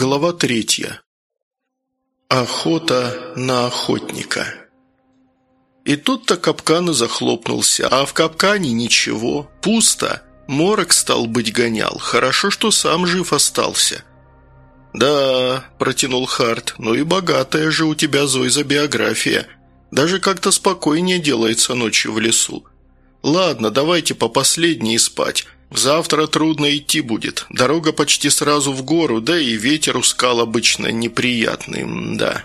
Глава третья. Охота на охотника. И тут-то капкан и захлопнулся, а в капкане ничего, пусто. Морок, стал быть, гонял. Хорошо, что сам жив остался. «Да», – протянул Харт, – «ну и богатая же у тебя, Зойза, биография. Даже как-то спокойнее делается ночью в лесу. Ладно, давайте по последней спать». Завтра трудно идти будет. Дорога почти сразу в гору, да и ветер у скал обычно неприятный, да.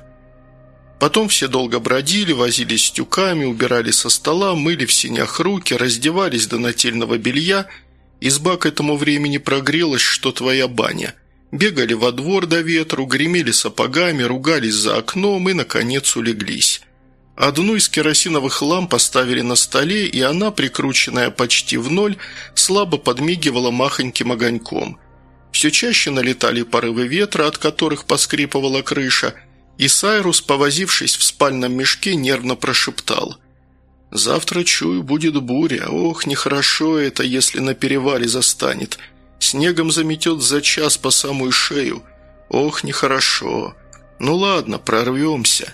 Потом все долго бродили, возились с тюками, убирали со стола, мыли в синях руки, раздевались до нательного белья. Изба к этому времени прогрелась, что твоя баня. Бегали во двор до ветру, гремели сапогами, ругались за окном и, наконец, улеглись. Одну из керосиновых ламп поставили на столе, и она, прикрученная почти в ноль, слабо подмигивала махоньким огоньком. Все чаще налетали порывы ветра, от которых поскрипывала крыша, и Сайрус, повозившись в спальном мешке, нервно прошептал. «Завтра, чую, будет буря. Ох, нехорошо это, если на перевале застанет. Снегом заметет за час по самую шею. Ох, нехорошо. Ну ладно, прорвемся».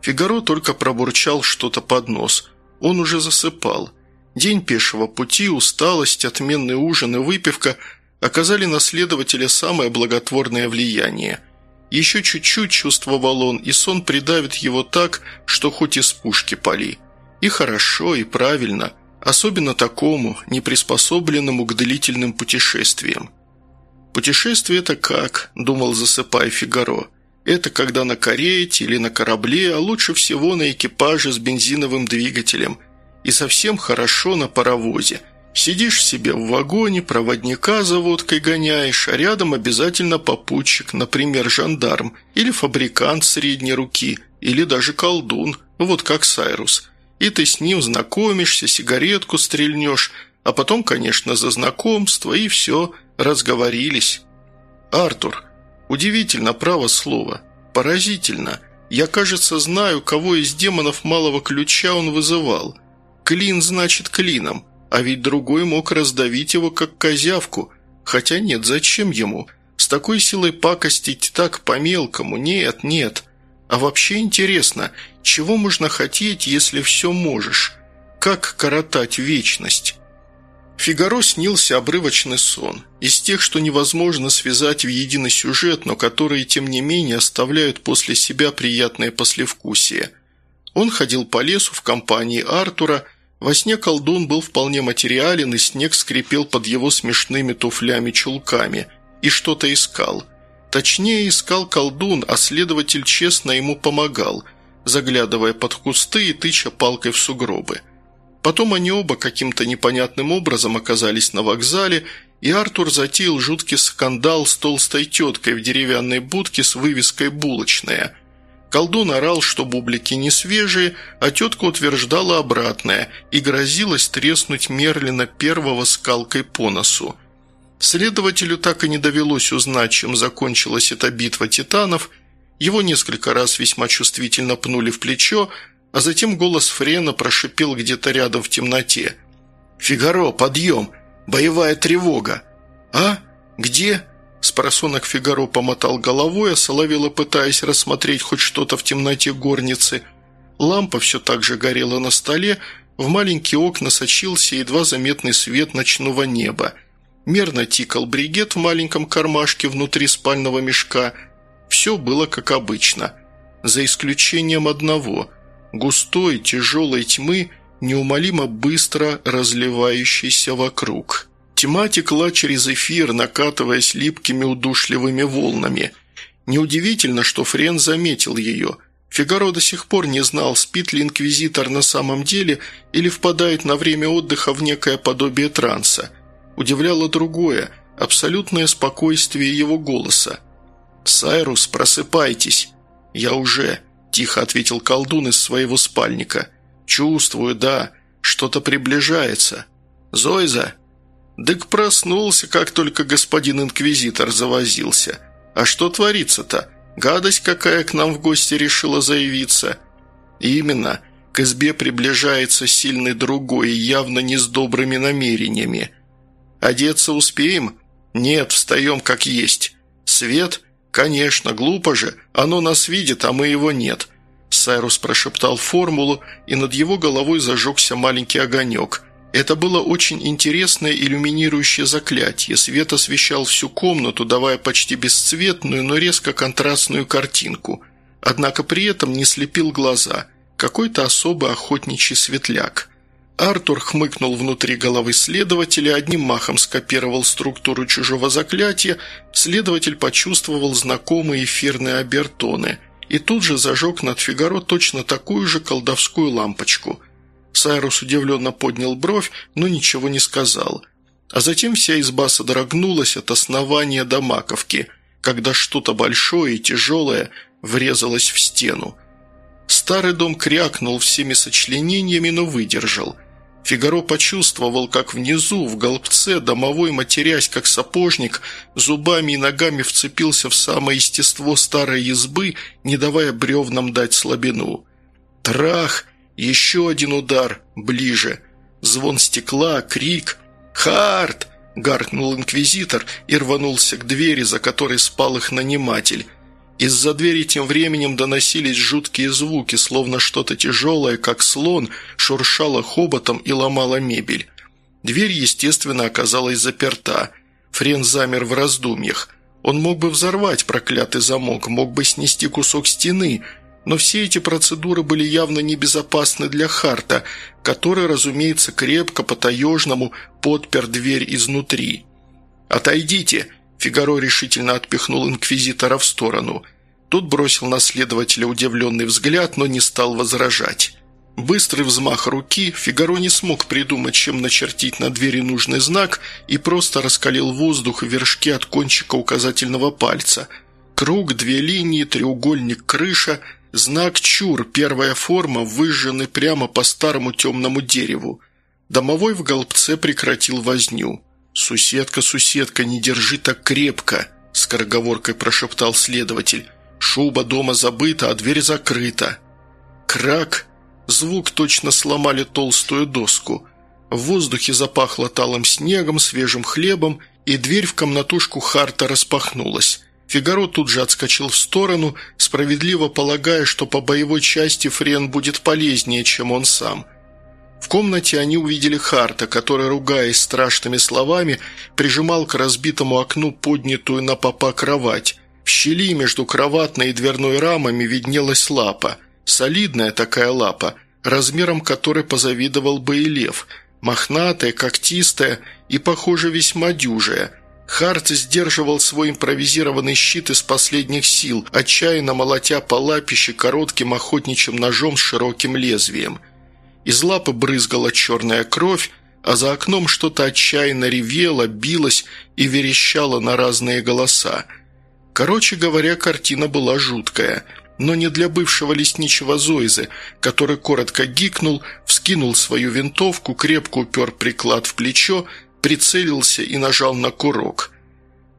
Фигаро только пробурчал что-то под нос. Он уже засыпал. День пешего пути, усталость, отменный ужин и выпивка оказали на следователя самое благотворное влияние. Еще чуть-чуть чувствовал он, и сон придавит его так, что хоть из пушки пали. И хорошо, и правильно, особенно такому, неприспособленному к длительным путешествиям. «Путешествие это как?» – думал, засыпая Фигаро – это когда на карете или на корабле, а лучше всего на экипаже с бензиновым двигателем. И совсем хорошо на паровозе. Сидишь себе в вагоне, проводника за водкой гоняешь, а рядом обязательно попутчик, например, жандарм, или фабрикант средней руки, или даже колдун, вот как Сайрус. И ты с ним знакомишься, сигаретку стрельнешь, а потом, конечно, за знакомство, и все, разговорились. «Артур, Удивительно, право слово. Поразительно. Я, кажется, знаю, кого из демонов малого ключа он вызывал. Клин значит клином, а ведь другой мог раздавить его, как козявку. Хотя нет, зачем ему? С такой силой пакостить так по-мелкому? Нет, нет. А вообще интересно, чего можно хотеть, если все можешь? Как коротать вечность? Фигаро снился обрывочный сон, из тех, что невозможно связать в единый сюжет, но которые, тем не менее, оставляют после себя приятное послевкусие. Он ходил по лесу в компании Артура, во сне колдун был вполне материален, и снег скрипел под его смешными туфлями-чулками, и что-то искал. Точнее, искал колдун, а следователь честно ему помогал, заглядывая под кусты и тыча палкой в сугробы – Потом они оба каким-то непонятным образом оказались на вокзале, и Артур затеял жуткий скандал с толстой теткой в деревянной будке с вывеской «Булочная». Колдун орал, что бублики не свежие, а тетка утверждала обратное и грозилась треснуть Мерлина первого скалкой по носу. Следователю так и не довелось узнать, чем закончилась эта битва титанов. Его несколько раз весьма чувствительно пнули в плечо, а затем голос Френа прошипел где-то рядом в темноте. «Фигаро, подъем! Боевая тревога!» «А? Где?» Спросонок Фигаро помотал головой, а Соловела, пытаясь рассмотреть хоть что-то в темноте горницы. Лампа все так же горела на столе, в маленькие окна сочился едва заметный свет ночного неба. Мерно тикал бригет в маленьком кармашке внутри спального мешка. Все было как обычно, за исключением одного – густой, тяжелой тьмы, неумолимо быстро разливающейся вокруг. Тьма текла через эфир, накатываясь липкими удушливыми волнами. Неудивительно, что Френ заметил ее. Фигаро до сих пор не знал, спит ли инквизитор на самом деле или впадает на время отдыха в некое подобие транса. Удивляло другое – абсолютное спокойствие его голоса. «Сайрус, просыпайтесь!» «Я уже...» тихо ответил колдун из своего спальника. «Чувствую, да, что-то приближается. Зойза?» «Дык проснулся, как только господин инквизитор завозился. А что творится-то? Гадость какая к нам в гости решила заявиться?» «Именно. К избе приближается сильный другой, явно не с добрыми намерениями. Одеться успеем?» «Нет, встаем как есть. Свет?» «Конечно, глупо же. Оно нас видит, а мы его нет». Сайрус прошептал формулу, и над его головой зажегся маленький огонек. Это было очень интересное иллюминирующее заклятие. Свет освещал всю комнату, давая почти бесцветную, но резко контрастную картинку. Однако при этом не слепил глаза. Какой-то особый охотничий светляк. Артур хмыкнул внутри головы следователя, одним махом скопировал структуру чужого заклятия, следователь почувствовал знакомые эфирные обертоны и тут же зажег над Фигаро точно такую же колдовскую лампочку. Сайрус удивленно поднял бровь, но ничего не сказал. А затем вся изба содрогнулась от основания до маковки, когда что-то большое и тяжелое врезалось в стену. Старый дом крякнул всеми сочленениями, но выдержал – Фигаро почувствовал, как внизу, в голбце, домовой, матерясь как сапожник, зубами и ногами вцепился в самое естество старой избы, не давая бревнам дать слабину. Трах! Еще один удар, ближе. Звон стекла, крик. «Харт!» – гаркнул инквизитор и рванулся к двери, за которой спал их наниматель. Из-за двери тем временем доносились жуткие звуки, словно что-то тяжелое, как слон, шуршало хоботом и ломало мебель. Дверь, естественно, оказалась заперта. Френ замер в раздумьях. Он мог бы взорвать проклятый замок, мог бы снести кусок стены, но все эти процедуры были явно небезопасны для Харта, который, разумеется, крепко по-таежному подпер дверь изнутри. «Отойдите!» Фигаро решительно отпихнул инквизитора в сторону. Тот бросил на следователя удивленный взгляд, но не стал возражать. Быстрый взмах руки, Фигаро не смог придумать, чем начертить на двери нужный знак и просто раскалил воздух в вершке от кончика указательного пальца. Круг, две линии, треугольник, крыша, знак «Чур», первая форма, выжженный прямо по старому темному дереву. Домовой в голбце прекратил возню. «Суседка, суседка, не держи так крепко!» – скороговоркой прошептал следователь. «Шуба дома забыта, а дверь закрыта». Крак! Звук точно сломали толстую доску. В воздухе запахло талым снегом, свежим хлебом, и дверь в комнатушку Харта распахнулась. Фигаро тут же отскочил в сторону, справедливо полагая, что по боевой части Френ будет полезнее, чем он сам – в комнате они увидели Харта, который, ругаясь страшными словами, прижимал к разбитому окну поднятую на попа кровать. В щели между кроватной и дверной рамами виднелась лапа. Солидная такая лапа, размером которой позавидовал бы и лев. Мохнатая, когтистая и, похоже, весьма дюжая. Харт сдерживал свой импровизированный щит из последних сил, отчаянно молотя по лапище коротким охотничьим ножом с широким лезвием – из лапы брызгала черная кровь, а за окном что-то отчаянно ревело, билось и верещало на разные голоса. Короче говоря, картина была жуткая, но не для бывшего лесничего Зойзы, который коротко гикнул, вскинул свою винтовку, крепко упер приклад в плечо, прицелился и нажал на курок.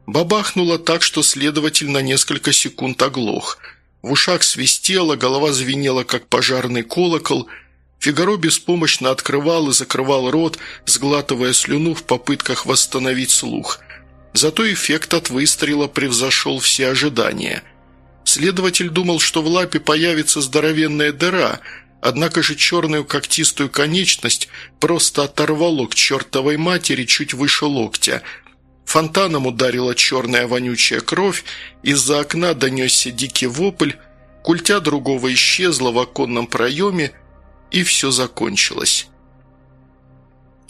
Бабахнуло так, что следователь на несколько секунд оглох. В ушах свистело, голова звенела, как пожарный колокол – Фигаро беспомощно открывал и закрывал рот, сглатывая слюну в попытках восстановить слух. Зато эффект от выстрела превзошел все ожидания. Следователь думал, что в лапе появится здоровенная дыра, однако же черную когтистую конечность просто оторвало к чертовой матери чуть выше локтя. Фонтаном ударила черная вонючая кровь, из-за окна донесся дикий вопль, культя другого исчезла в оконном проеме, и все закончилось.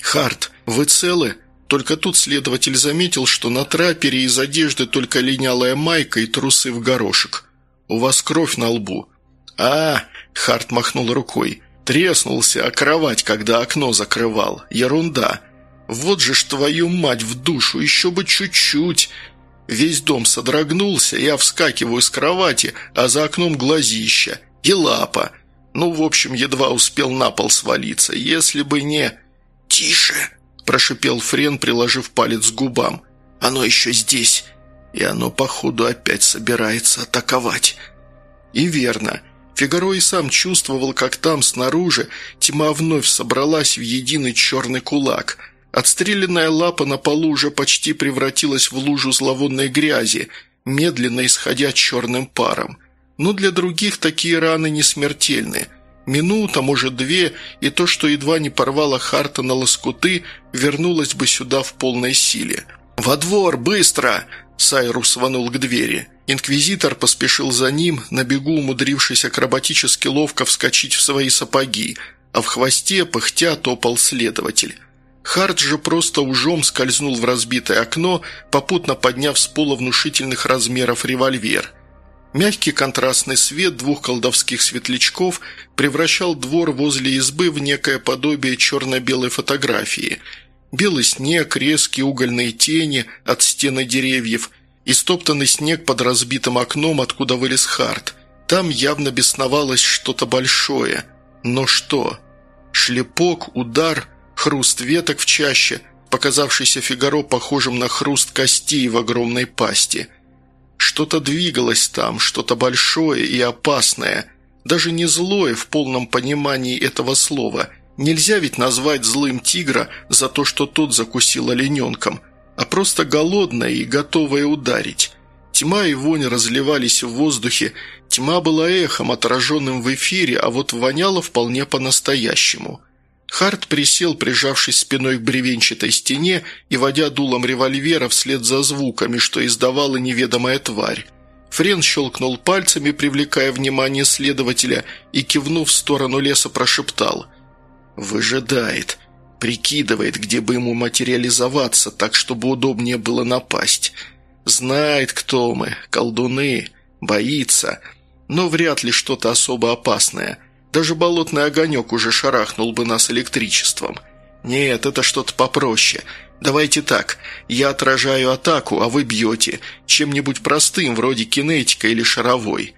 «Харт, вы целы?» Только тут следователь заметил, что на трапере из одежды только линялая майка и трусы в горошек. «У вас кровь на лбу». «А!» – Харт махнул рукой. «Треснулся о кровать, когда окно закрывал. Ерунда. Вот же ж твою мать в душу, еще бы чуть-чуть!» Весь дом содрогнулся, я вскакиваю с кровати, а за окном глазища. И лапа. Ну, в общем, едва успел на пол свалиться. Если бы не... «Тише!» – прошипел Френ, приложив палец к губам. «Оно еще здесь, и оно, походу, опять собирается атаковать». И верно. Фигаро и сам чувствовал, как там, снаружи, тьма вновь собралась в единый черный кулак. Отстрелянная лапа на полу уже почти превратилась в лужу зловонной грязи. медленно исходя черным паром. Но для других такие раны не смертельны. Минута, может две, и то, что едва не порвало Харта на лоскуты, вернулось бы сюда в полной силе. «Во двор, быстро!» Сайрус рванул к двери. Инквизитор поспешил за ним, на бегу умудрившись акробатически ловко вскочить в свои сапоги, а в хвосте, пыхтя, топал следователь. Харт же просто ужом скользнул в разбитое окно, попутно подняв с пола внушительных размеров револьвер. Мягкий контрастный свет двух колдовских светлячков превращал двор возле избы в некое подобие черно-белой фотографии. Белый снег, резкие угольные тени от стены деревьев и стоптанный снег под разбитым окном, откуда вылез Харт. Там явно бесновалось что-то большое. Но что? Шлепок, удар – хруст веток в чаще, показавшийся Фигаро похожим на хруст костей в огромной пасти. Что-то двигалось там, что-то большое и опасное, даже не злое в полном понимании этого слова. Нельзя ведь назвать злым тигра за то, что тот закусил олененком, а просто голодное и готовое ударить. Тьма и вонь разливались в воздухе, тьма была эхом, отраженным в эфире, а вот воняла вполне по-настоящему – Харт присел, прижавшись спиной к бревенчатой стене и водя дулом револьвера вслед за звуками, что издавала неведомая тварь. Френ щелкнул пальцами, привлекая внимание следователя, и, кивнув в сторону леса, прошептал «Выжидает, прикидывает, где бы ему материализоваться, так, чтобы удобнее было напасть. Знает, кто мы, колдуны, боится, но вряд ли что-то особо опасное». Даже болотный огонек уже шарахнул бы нас электричеством. Нет, это что-то попроще. Давайте так, я отражаю атаку, а вы бьете. Чем-нибудь простым, вроде кинетика или шаровой.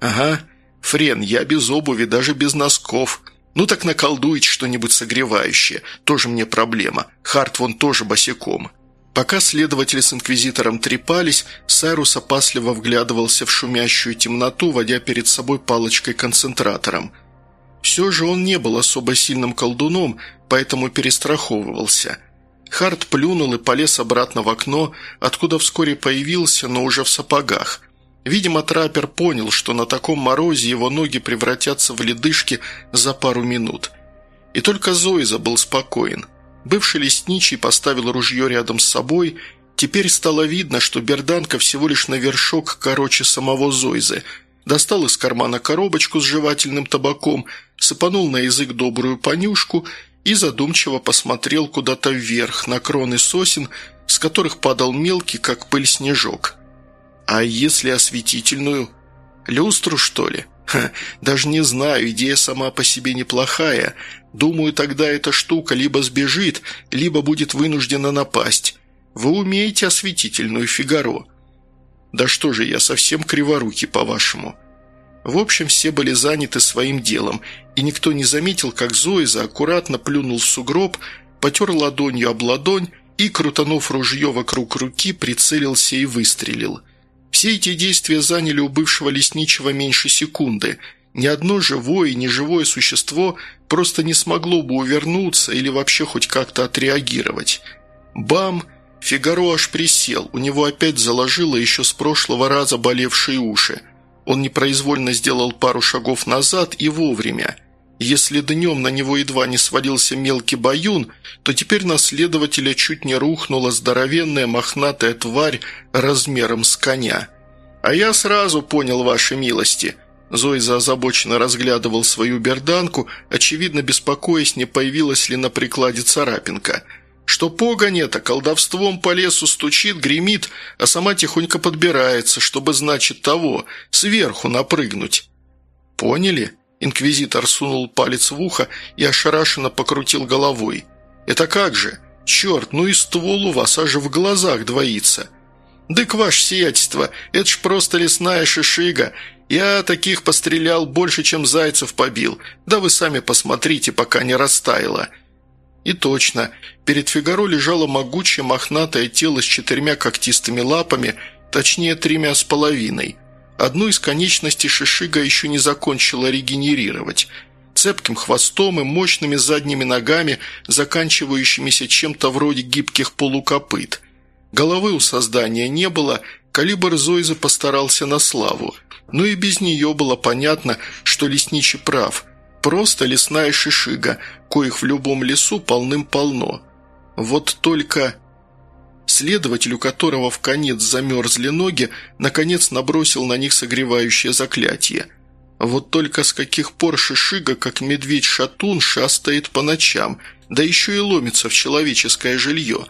Ага, Френ, я без обуви, даже без носков. Ну так наколдуете что-нибудь согревающее. Тоже мне проблема. Харт вон тоже босиком. Пока следователи с инквизитором трепались, Сайрус опасливо вглядывался в шумящую темноту, водя перед собой палочкой-концентратором – все же он не был особо сильным колдуном, поэтому перестраховывался. Харт плюнул и полез обратно в окно, откуда вскоре появился, но уже в сапогах. Видимо, траппер понял, что на таком морозе его ноги превратятся в ледышки за пару минут. И только Зоиза был спокоен. Бывший лесничий поставил ружье рядом с собой. Теперь стало видно, что берданка всего лишь на вершок короче самого Зоизы – достал из кармана коробочку с жевательным табаком, сыпанул на язык добрую понюшку и задумчиво посмотрел куда-то вверх, на кроны сосен, с которых падал мелкий, как пыль, снежок. «А если осветительную? Люстру, что ли? Ха, даже не знаю, идея сама по себе неплохая. Думаю, тогда эта штука либо сбежит, либо будет вынуждена напасть. Вы умеете осветительную, Фигаро?» «Да что же, я совсем криворукий, по-вашему». В общем, все были заняты своим делом, и никто не заметил, как Зоиза аккуратно плюнул в сугроб, потер ладонью об ладонь и, крутанув ружье вокруг руки, прицелился и выстрелил. Все эти действия заняли у бывшего лесничего меньше секунды. Ни одно живое и неживое существо просто не смогло бы увернуться или вообще хоть как-то отреагировать. Бам! Фигаро аж присел, у него опять заложило еще с прошлого раза болевшие уши. Он непроизвольно сделал пару шагов назад и вовремя. Если днем на него едва не свалился мелкий баюн, то теперь на следователя чуть не рухнула здоровенная мохнатая тварь размером с коня. «А я сразу понял ваши милости», Зойза озабоченно разглядывал свою берданку, очевидно беспокоясь, не появилась ли на прикладе царапинка – что погонь это колдовством по лесу стучит, гремит, а сама тихонько подбирается, чтобы, значит, того, сверху напрыгнуть. Поняли? Инквизитор сунул палец в ухо и ошарашенно покрутил головой. «Это как же? Черт, ну и ствол у вас аж в глазах двоится!» «Дык, ваше сиятельство, это ж просто лесная шишига. Я таких пострелял больше, чем зайцев побил. Да вы сами посмотрите, пока не растаяло. И точно, перед Фигаро лежало могучее мохнатое тело с четырьмя когтистыми лапами, точнее тремя с половиной. Одну из конечностей Шишига еще не закончила регенерировать. Цепким хвостом и мощными задними ногами, заканчивающимися чем-то вроде гибких полукопыт. Головы у создания не было, Калибр Зойза постарался на славу, но и без нее было понятно, что лесничий прав. Просто лесная шишига, коих в любом лесу полным-полно. Вот только... Следователь, у которого в конец замерзли ноги, наконец набросил на них согревающее заклятие. Вот только с каких пор шишига, как медведь-шатун, шастает по ночам, да еще и ломится в человеческое жилье.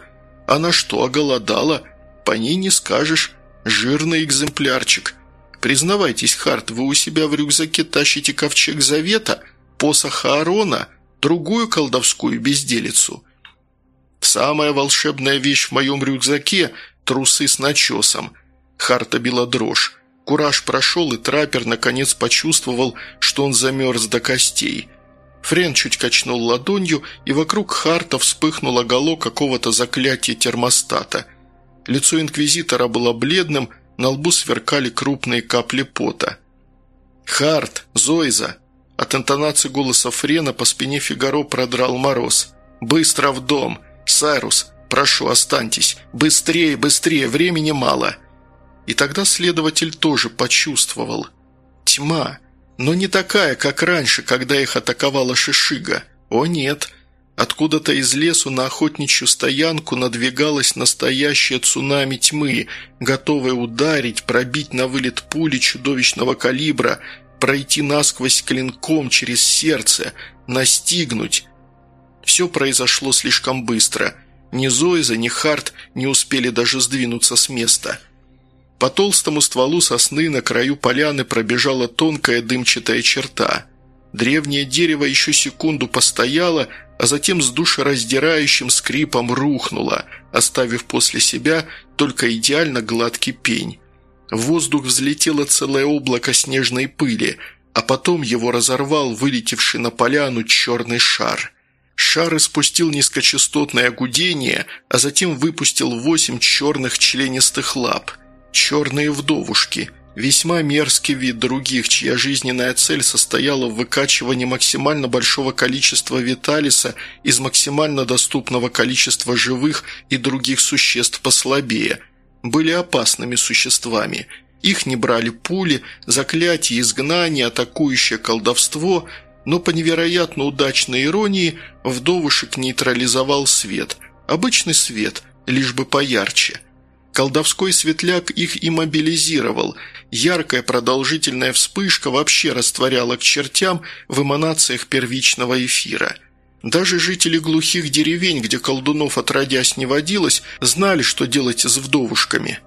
Она что, оголодала? По ней не скажешь. Жирный экземплярчик. Признавайтесь, Харт, вы у себя в рюкзаке тащите ковчег Завета, посох Аарона, другую колдовскую безделицу – Самая волшебная вещь в моем рюкзаке – трусы с начесом. Харта била дрожь. Кураж прошел, и траппер наконец почувствовал, что он замерз до костей. Френ чуть качнул ладонью, и вокруг Харта вспыхнул оголок какого-то заклятия термостата. Лицо инквизитора было бледным, на лбу сверкали крупные капли пота. «Харт! Зойза!» От интонации голоса Френа по спине Фигаро продрал мороз. «Быстро в дом! «Сайрус, прошу, останьтесь. Быстрее, быстрее, времени мало». И тогда следователь тоже почувствовал. Тьма. Но не такая, как раньше, когда их атаковала Шишига. О нет. Откуда-то из лесу на охотничью стоянку надвигалось настоящее цунами тьмы, готовое ударить, пробить на вылет пули чудовищного калибра, пройти насквозь клинком через сердце, настигнуть, все произошло слишком быстро. Ни Зоиза, ни Харт не успели даже сдвинуться с места. По толстому стволу сосны на краю поляны пробежала тонкая дымчатая черта. Древнее дерево еще секунду постояло, а затем с душераздирающим скрипом рухнуло, оставив после себя только идеально гладкий пень. В воздух взлетело целое облако снежной пыли, а потом его разорвал вылетевший на поляну черный шар – Шар испустил низкочастотное гудение, а затем выпустил восемь черных членистых лап. Черные вдовушки. Весьма мерзкий вид других, чья жизненная цель состояла в выкачивании максимально большого количества виталиса из максимально доступного количества живых и других существ послабее. Были опасными существами. Их не брали пули, заклятия, изгнания, атакующее колдовство – но по невероятно удачной иронии вдовушек нейтрализовал свет. Обычный свет, лишь бы поярче. Колдовской светляк их иммобилизировал. Яркая продолжительная вспышка вообще растворяла к чертям в эманациях первичного эфира. Даже жители глухих деревень, где колдунов отродясь не водилось, знали, что делать с вдовушками.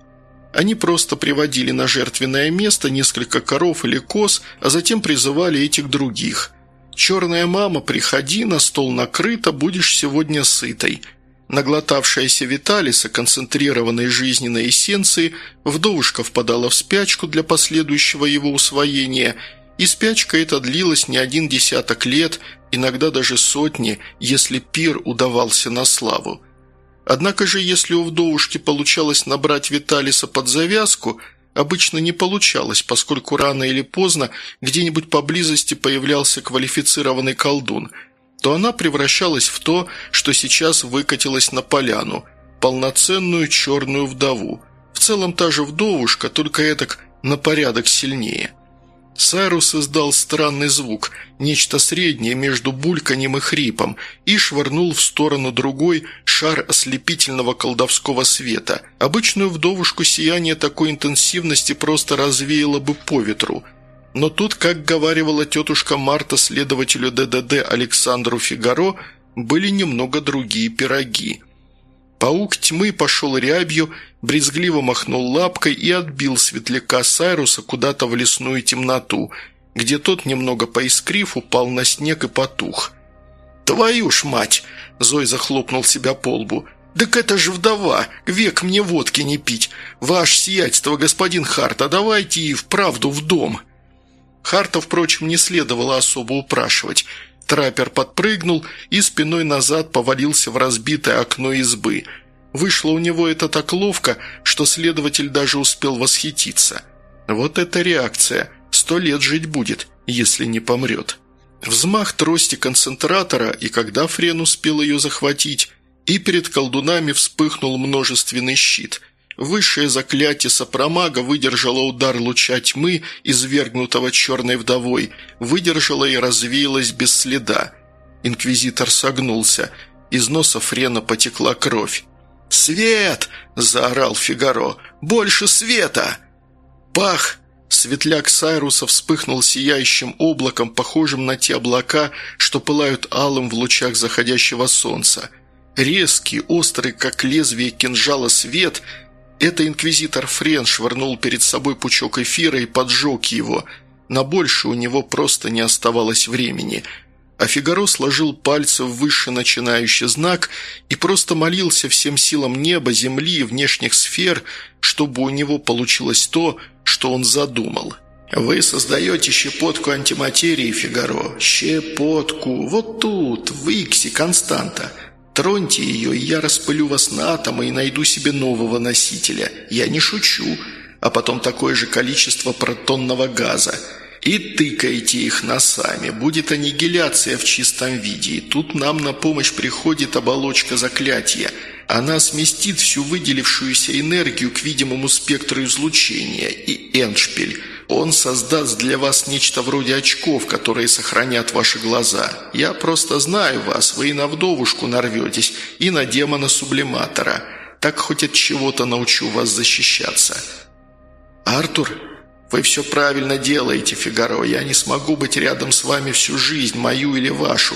Они просто приводили на жертвенное место несколько коров или коз, а затем призывали этих других. «Черная мама, приходи, на стол накрыто, будешь сегодня сытой». Наглотавшаяся Виталиса, концентрированной жизненной эссенции, вдовушка впадала в спячку для последующего его усвоения, и спячка эта длилась не один десяток лет, иногда даже сотни, если пир удавался на славу. Однако же, если у вдовушки получалось набрать Виталиса под завязку – обычно не получалось, поскольку рано или поздно где-нибудь поблизости появлялся квалифицированный колдун, то она превращалась в то, что сейчас выкатилась на поляну – полноценную черную вдову. В целом та же вдовушка, только этак на порядок сильнее – Сайрус издал странный звук, нечто среднее между бульканьем и хрипом, и швырнул в сторону другой шар ослепительного колдовского света. Обычную вдовушку сияние такой интенсивности просто развеяло бы по ветру. Но тут, как говаривала тетушка Марта следователю ДДД Александру Фигаро, были немного другие пироги – Паук тьмы пошел рябью, брезгливо махнул лапкой и отбил светляка Сайруса куда-то в лесную темноту, где тот, немного поискрив, упал на снег и потух. «Твою ж мать!» – Зой захлопнул себя по лбу. «Так это же вдова! Век мне водки не пить! Ваше сиятельство, господин Харт, а давайте и вправду в дом!» Харта, впрочем, не следовало особо упрашивать – Траппер подпрыгнул и спиной назад повалился в разбитое окно избы. Вышло у него это так ловко, что следователь даже успел восхититься. Вот эта реакция. Сто лет жить будет, если не помрет. Взмах трости концентратора, и когда Френ успел ее захватить, и перед колдунами вспыхнул множественный щит. Высшее заклятие сопромага выдержало удар луча тьмы, извергнутого черной вдовой, выдержало и развеялось без следа. Инквизитор согнулся. Из носа Френа потекла кровь. «Свет!» – заорал Фигаро. «Больше света!» Пах! Светляк Сайруса вспыхнул сияющим облаком, похожим на те облака, что пылают алым в лучах заходящего солнца. Резкий, острый, как лезвие кинжала свет – это инквизитор Френ швырнул перед собой пучок эфира и поджег его. На больше у него просто не оставалось времени – а Фигаро сложил пальцы в выше начинающий знак и просто молился всем силам неба, земли и внешних сфер, чтобы у него получилось то, что он задумал. «Вы создаете щепотку антиматерии, Фигаро. Щепотку. Вот тут, в Иксе, константа. Троньте ее, и я распылю вас на атомы и найду себе нового носителя. Я не шучу. А потом такое же количество протонного газа и тыкаете их носами. Будет аннигиляция в чистом виде, и тут нам на помощь приходит оболочка заклятия. Она сместит всю выделившуюся энергию к видимому спектру излучения, и Эншпиль. Он создаст для вас нечто вроде очков, которые сохранят ваши глаза. Я просто знаю вас, вы и на вдовушку нарветесь, и на демона-сублиматора. Так хоть от чего-то научу вас защищаться». «Артур?» «Вы все правильно делаете, Фигаро. Я не смогу быть рядом с вами всю жизнь, мою или вашу.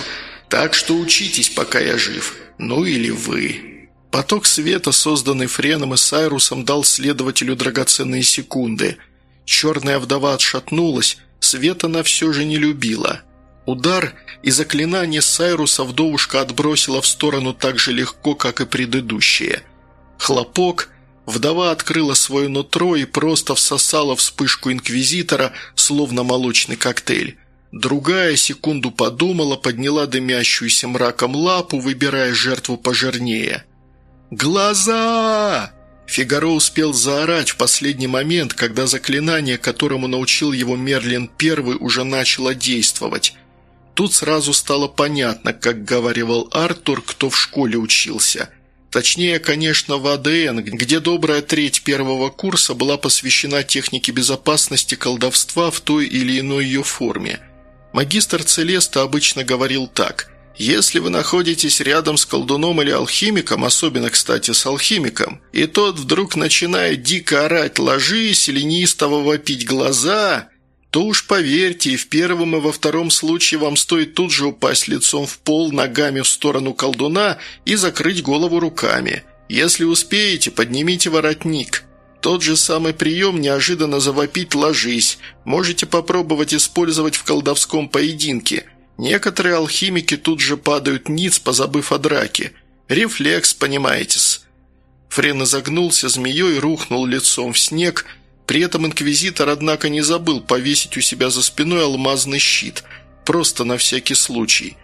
Так что учитесь, пока я жив. Ну или вы». Поток света, созданный Френом и Сайрусом, дал следователю драгоценные секунды. Черная вдова отшатнулась, света она все же не любила. Удар и заклинание Сайруса вдовушка отбросила в сторону так же легко, как и предыдущее. Хлопок – Вдова открыла свое нутро и просто всосала вспышку инквизитора, словно молочный коктейль. Другая секунду подумала, подняла дымящуюся мраком лапу, выбирая жертву пожирнее. «Глаза!» Фигаро успел заорать в последний момент, когда заклинание, которому научил его Мерлин Первый, уже начало действовать. Тут сразу стало понятно, как говаривал Артур, кто в школе учился – Точнее, конечно, в АДН, где добрая треть первого курса была посвящена технике безопасности колдовства в той или иной ее форме. Магистр Целеста обычно говорил так – если вы находитесь рядом с колдуном или алхимиком, особенно, кстати, с алхимиком, и тот вдруг начинает дико орать «ложись» или неистово вопить глаза, то уж поверьте, и в первом, и во втором случае вам стоит тут же упасть лицом в пол, ногами в сторону колдуна и закрыть голову руками. Если успеете, поднимите воротник. Тот же самый прием неожиданно завопить «ложись» можете попробовать использовать в колдовском поединке. Некоторые алхимики тут же падают ниц, позабыв о драке. Рефлекс, понимаете-с. Френ изогнулся змеей, и рухнул лицом в снег – при этом инквизитор, однако, не забыл повесить у себя за спиной алмазный щит, просто на всякий случай.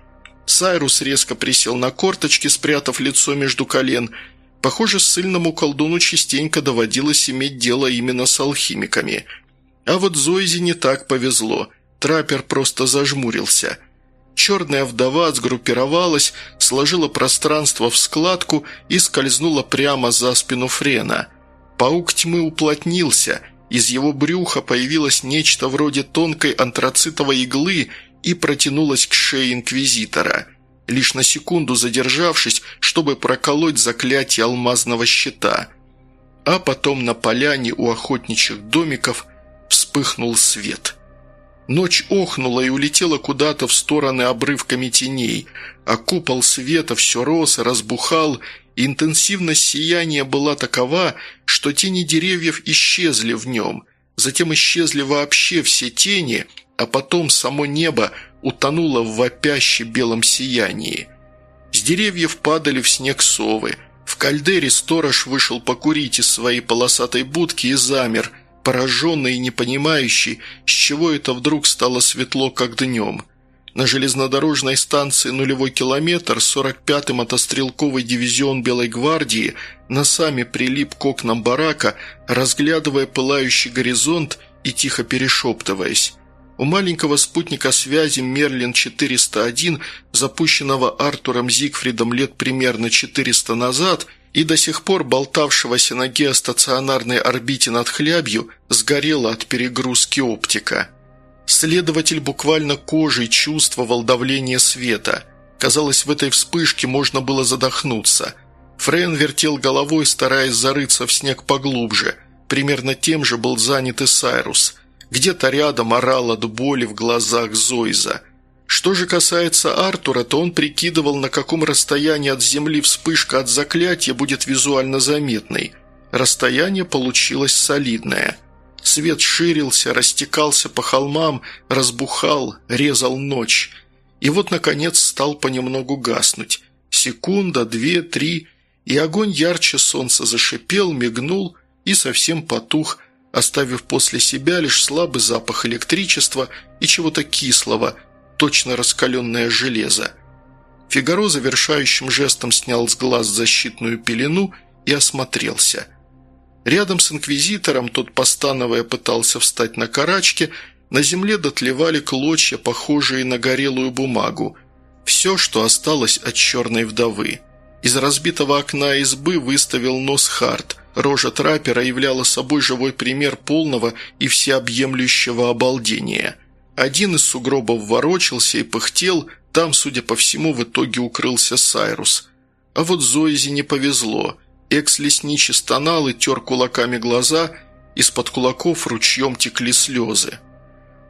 Сайрус резко присел на корточки, спрятав лицо между колен. Похоже, сильному колдуну частенько доводилось иметь дело именно с алхимиками. А вот Зоизе не так повезло. Траппер просто зажмурился. Черная вдова сгруппировалась, сложила пространство в складку и скользнула прямо за спину Френа. Паук тьмы уплотнился – из его брюха появилось нечто вроде тонкой антрацитовой иглы и протянулось к шее инквизитора, лишь на секунду задержавшись, чтобы проколоть заклятие алмазного щита. А потом на поляне у охотничьих домиков вспыхнул свет. Ночь охнула и улетела куда-то в стороны обрывками теней, а купол света все рос, разбухал Интенсивность сияния была такова, что тени деревьев исчезли в нем. Затем исчезли вообще все тени, а потом само небо утонуло в вопяще белом сиянии. С деревьев падали в снег совы. В кальдере сторож вышел покурить из своей полосатой будки и замер, пораженный и не понимающий, с чего это вдруг стало светло, как днем – на железнодорожной станции «Нулевой километр» 45-й мотострелковый дивизион Белой гвардии носами прилип к окнам барака, разглядывая пылающий горизонт и тихо перешептываясь. У маленького спутника связи «Мерлин-401», запущенного Артуром Зигфридом лет примерно 400 назад, и до сих пор болтавшегося на геостационарной орбите над хлябью сгорела от перегрузки оптика. Следователь буквально кожей чувствовал давление света. Казалось, в этой вспышке можно было задохнуться. Френ вертел головой, стараясь зарыться в снег поглубже. Примерно тем же был занят и Сайрус. Где-то рядом орал от боли в глазах Зойза – что же касается Артура, то он прикидывал, на каком расстоянии от Земли вспышка от заклятия будет визуально заметной. Расстояние получилось солидное. Свет ширился, растекался по холмам, разбухал, резал ночь. И вот, наконец, стал понемногу гаснуть. Секунда, две, три, и огонь ярче солнца зашипел, мигнул и совсем потух, оставив после себя лишь слабый запах электричества и чего-то кислого – точно раскаленное железо. Фигаро завершающим жестом снял с глаз защитную пелену и осмотрелся. Рядом с инквизитором тот, постановая, пытался встать на карачке, на земле дотлевали клочья, похожие на горелую бумагу. Все, что осталось от черной вдовы. Из разбитого окна избы выставил нос Харт. Рожа трапера являла собой живой пример полного и всеобъемлющего обалдения – один из сугробов ворочался и пыхтел, там, судя по всему, в итоге укрылся Сайрус. А вот Зоизе не повезло. Экс-лесничий стонал и тер кулаками глаза, из-под кулаков ручьем текли слезы.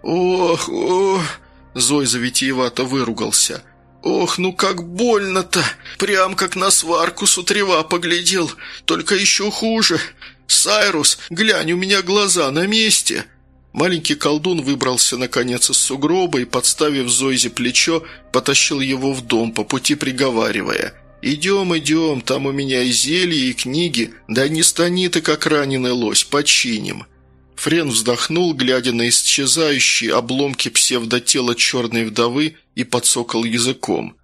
«Ох, ох!» – Зойза витиевато выругался. «Ох, ну как больно-то! Прям как на сварку с утрева поглядел, только еще хуже! Сайрус, глянь, у меня глаза на месте!» Маленький колдун выбрался наконец из сугроба и, подставив Зойзе плечо, потащил его в дом, по пути приговаривая «Идем, идем, там у меня и зелье, и книги, да не стани ты, как раненый лось, починим». Френ вздохнул, глядя на исчезающие обломки псевдотела черной вдовы и подсокал языком.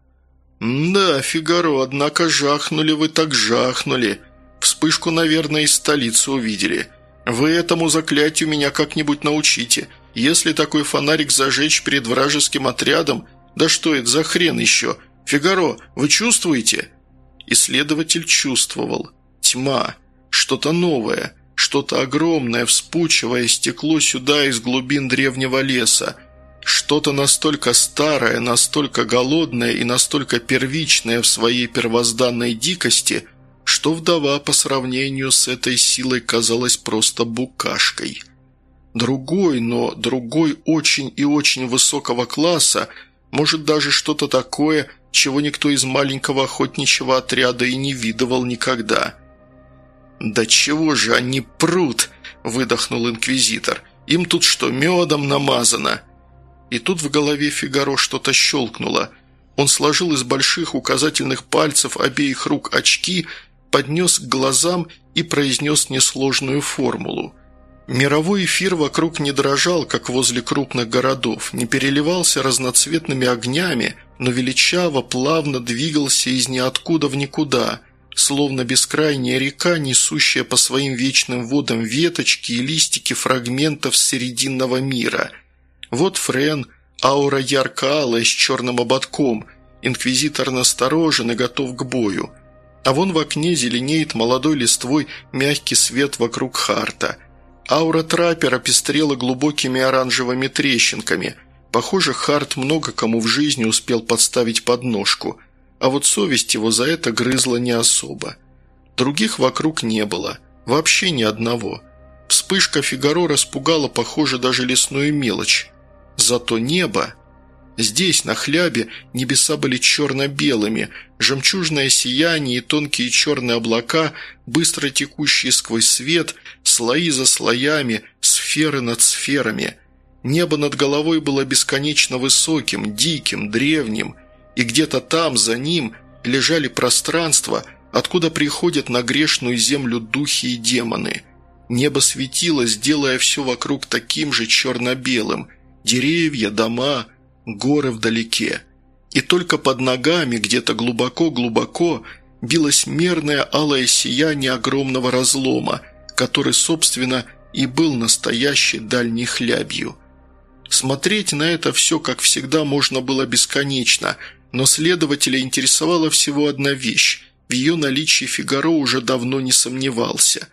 «Да, Фигаро, однако жахнули вы так жахнули. Вспышку, наверное, из столицы увидели». Вы этому заклятию меня как-нибудь научите. Если такой фонарик зажечь перед вражеским отрядом, да что это за хрен еще? Фигаро, вы чувствуете?» Исследователь чувствовал. Тьма. Что-то новое. Что-то огромное, вспучивая, стекло сюда из глубин древнего леса. Что-то настолько старое, настолько голодное и настолько первичное в своей первозданной дикости – что вдова по сравнению с этой силой казалась просто букашкой. Другой, но другой очень и очень высокого класса, может даже что-то такое, чего никто из маленького охотничьего отряда и не видывал никогда. «Да чего же они прут?» – выдохнул инквизитор. «Им тут что, медом намазано?» И тут в голове Фигаро что-то щелкнуло. Он сложил из больших указательных пальцев обеих рук очки поднес к глазам и произнес несложную формулу. Мировой эфир вокруг не дрожал, как возле крупных городов, не переливался разноцветными огнями, но величаво, плавно двигался из ниоткуда в никуда, словно бескрайняя река, несущая по своим вечным водам веточки и листики фрагментов Серединного мира. Вот Френ, аура ярко-алая с черным ободком, инквизитор насторожен и готов к бою – а вон в окне зеленеет молодой листвой мягкий свет вокруг харта. Аура траппера пестрела глубокими оранжевыми трещинками. Похоже, Харт много кому в жизни успел подставить подножку, а вот совесть его за это грызла не особо. Других вокруг не было, вообще ни одного. Вспышка Фигаро распугала, похоже, даже лесную мелочь. Зато небо... Здесь, на хлябе, небеса были черно-белыми, жемчужное сияние и тонкие черные облака, быстро текущие сквозь свет, слои за слоями, сферы над сферами. Небо над головой было бесконечно высоким, диким, древним, и где-то там, за ним, лежали пространства, откуда приходят на грешную землю духи и демоны. Небо светилось, делая все вокруг таким же черно-белым. Деревья, дома – горы вдалеке. И только под ногами, где-то глубоко-глубоко, билось мерное алое сияние огромного разлома, который, собственно, и был настоящей дальней хлябью. Смотреть на это все, как всегда, можно было бесконечно, но следователя интересовала всего одна вещь – В ее наличии Фигаро уже давно не сомневался.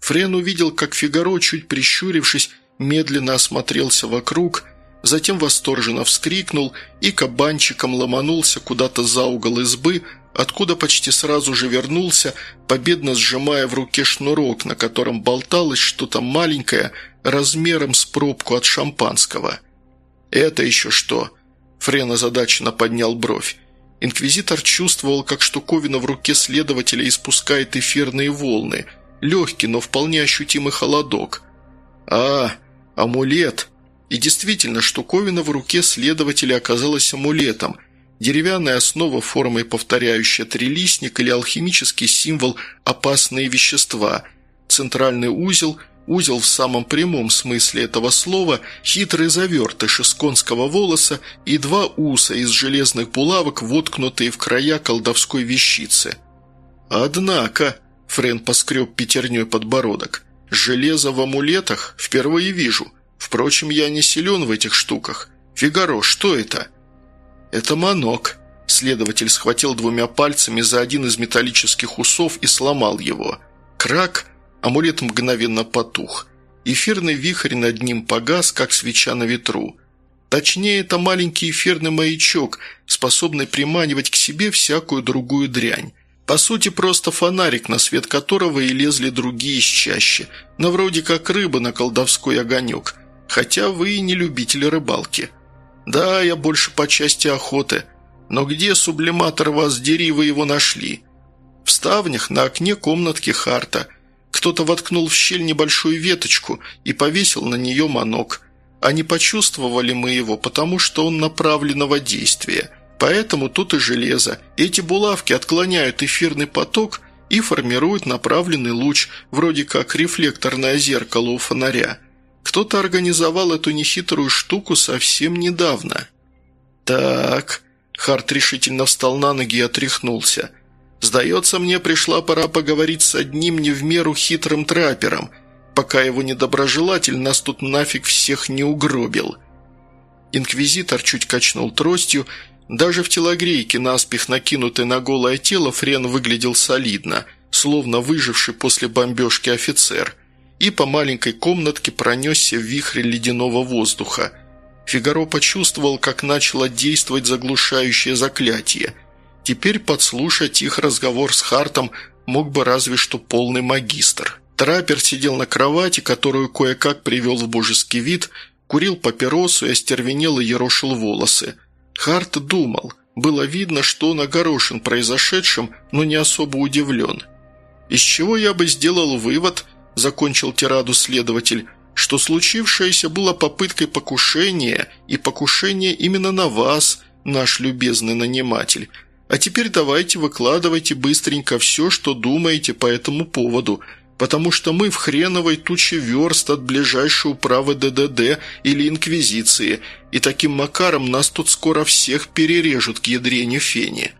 Френ увидел, как Фигаро, чуть прищурившись, медленно осмотрелся вокруг, затем восторженно вскрикнул и кабанчиком ломанулся куда-то за угол избы, откуда почти сразу же вернулся, победно сжимая в руке шнурок, на котором болталось что-то маленькое, размером с пробку от шампанского. «Это еще что?» Френ озадаченно поднял бровь. Инквизитор чувствовал, как штуковина в руке следователя испускает эфирные волны. Легкий, но вполне ощутимый холодок. «А, амулет!» И действительно, штуковина в руке следователя оказалась амулетом – Деревянная основа формой повторяющая трилистник или алхимический символ «опасные вещества», центральный узел, узел в самом прямом смысле этого слова, хитрый завертыш из конского волоса и два уса из железных булавок, воткнутые в края колдовской вещицы. «Однако», — Френ поскреб пятерней подбородок, — «железо в амулетах впервые вижу. Впрочем, я не силен в этих штуках. Фигаро, что это?» «Это манок». Следователь схватил двумя пальцами за один из металлических усов и сломал его. Крак, амулет мгновенно потух. Эфирный вихрь над ним погас, как свеча на ветру. Точнее, это маленький эфирный маячок, способный приманивать к себе всякую другую дрянь. По сути, просто фонарик, на свет которого и лезли другие из чаще, но вроде как рыба на колдовской огонек, хотя вы и не любители рыбалки. «Да, я больше по части охоты. Но где сублиматор вас дери, вы его нашли?» «В ставнях на окне комнатки Харта. Кто-то воткнул в щель небольшую веточку и повесил на нее манок. А не почувствовали мы его, потому что он направленного действия. Поэтому тут и железо. Эти булавки отклоняют эфирный поток и формируют направленный луч, вроде как рефлекторное зеркало у фонаря». Кто-то организовал эту нехитрую штуку совсем недавно. «Так...» – Харт решительно встал на ноги и отряхнулся. «Сдается мне, пришла пора поговорить с одним не в меру хитрым траппером, пока его недоброжелатель нас тут нафиг всех не угробил». Инквизитор чуть качнул тростью, даже в телогрейке, наспех накинутой на голое тело, Френ выглядел солидно, словно выживший после бомбежки офицер – и по маленькой комнатке пронесся вихрь ледяного воздуха. Фигаро почувствовал, как начало действовать заглушающее заклятие. Теперь подслушать их разговор с Хартом мог бы разве что полный магистр. Траппер сидел на кровати, которую кое-как привел в божеский вид, курил папиросу и остервенело ерошил волосы. Харт думал. Было видно, что он огорошен произошедшим, но не особо удивлен. Из чего я бы сделал вывод, – закончил тираду следователь, что случившееся было попыткой покушения, и покушение именно на вас, наш любезный наниматель. А теперь давайте выкладывайте быстренько все, что думаете по этому поводу, потому что мы в хреновой туче верст от ближайшей управы ДДД или Инквизиции, и таким макаром нас тут скоро всех перережут к ядрене фени».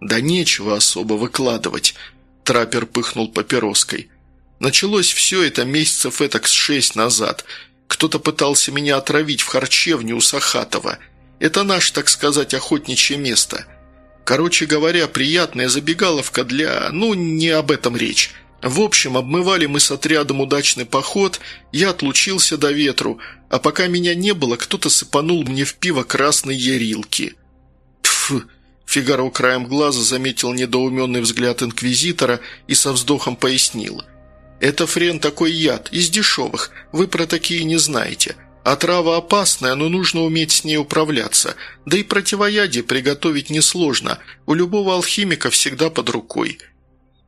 «Да нечего особо выкладывать», – траппер пыхнул папироской – Началось все это месяцев этак с шесть назад. Кто-то пытался меня отравить в харчевне у Сахатова. Это наше, так сказать, охотничье место. Короче говоря, приятная забегаловка для... Ну, не об этом речь. В общем, обмывали мы с отрядом удачный поход, я отлучился до ветру, а пока меня не было, кто-то сыпанул мне в пиво красной ярилки. Пф, Фигаро краем глаза заметил недоуменный взгляд инквизитора и со вздохом пояснил – это френ такой яд, из дешевых, вы про такие не знаете. А трава опасная, но нужно уметь с ней управляться. Да и противоядие приготовить несложно, у любого алхимика всегда под рукой.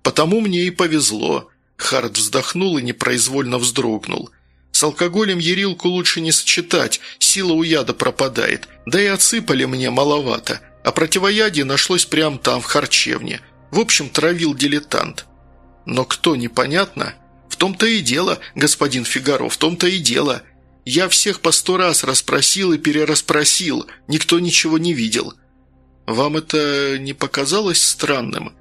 Потому мне и повезло». Харт вздохнул и непроизвольно вздрогнул. «С алкоголем ерилку лучше не сочетать, сила у яда пропадает. Да и отсыпали мне маловато. А противоядие нашлось прямо там, в харчевне. В общем, травил дилетант». «Но кто, непонятно?» «В том-то и дело, господин Фигаро, в том-то и дело. Я всех по сто раз расспросил и перераспросил, никто ничего не видел. Вам это не показалось странным?»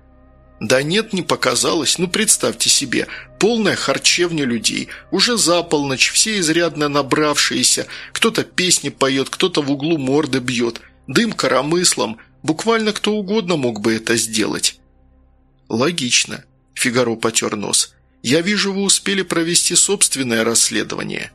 «Да нет, не показалось. Ну, представьте себе, полная харчевня людей. Уже за полночь, все изрядно набравшиеся. Кто-то песни поет, кто-то в углу морды бьет. Дым коромыслом. Буквально кто угодно мог бы это сделать». Логично. Фигаро потер нос. Я вижу, вы успели провести собственное расследование.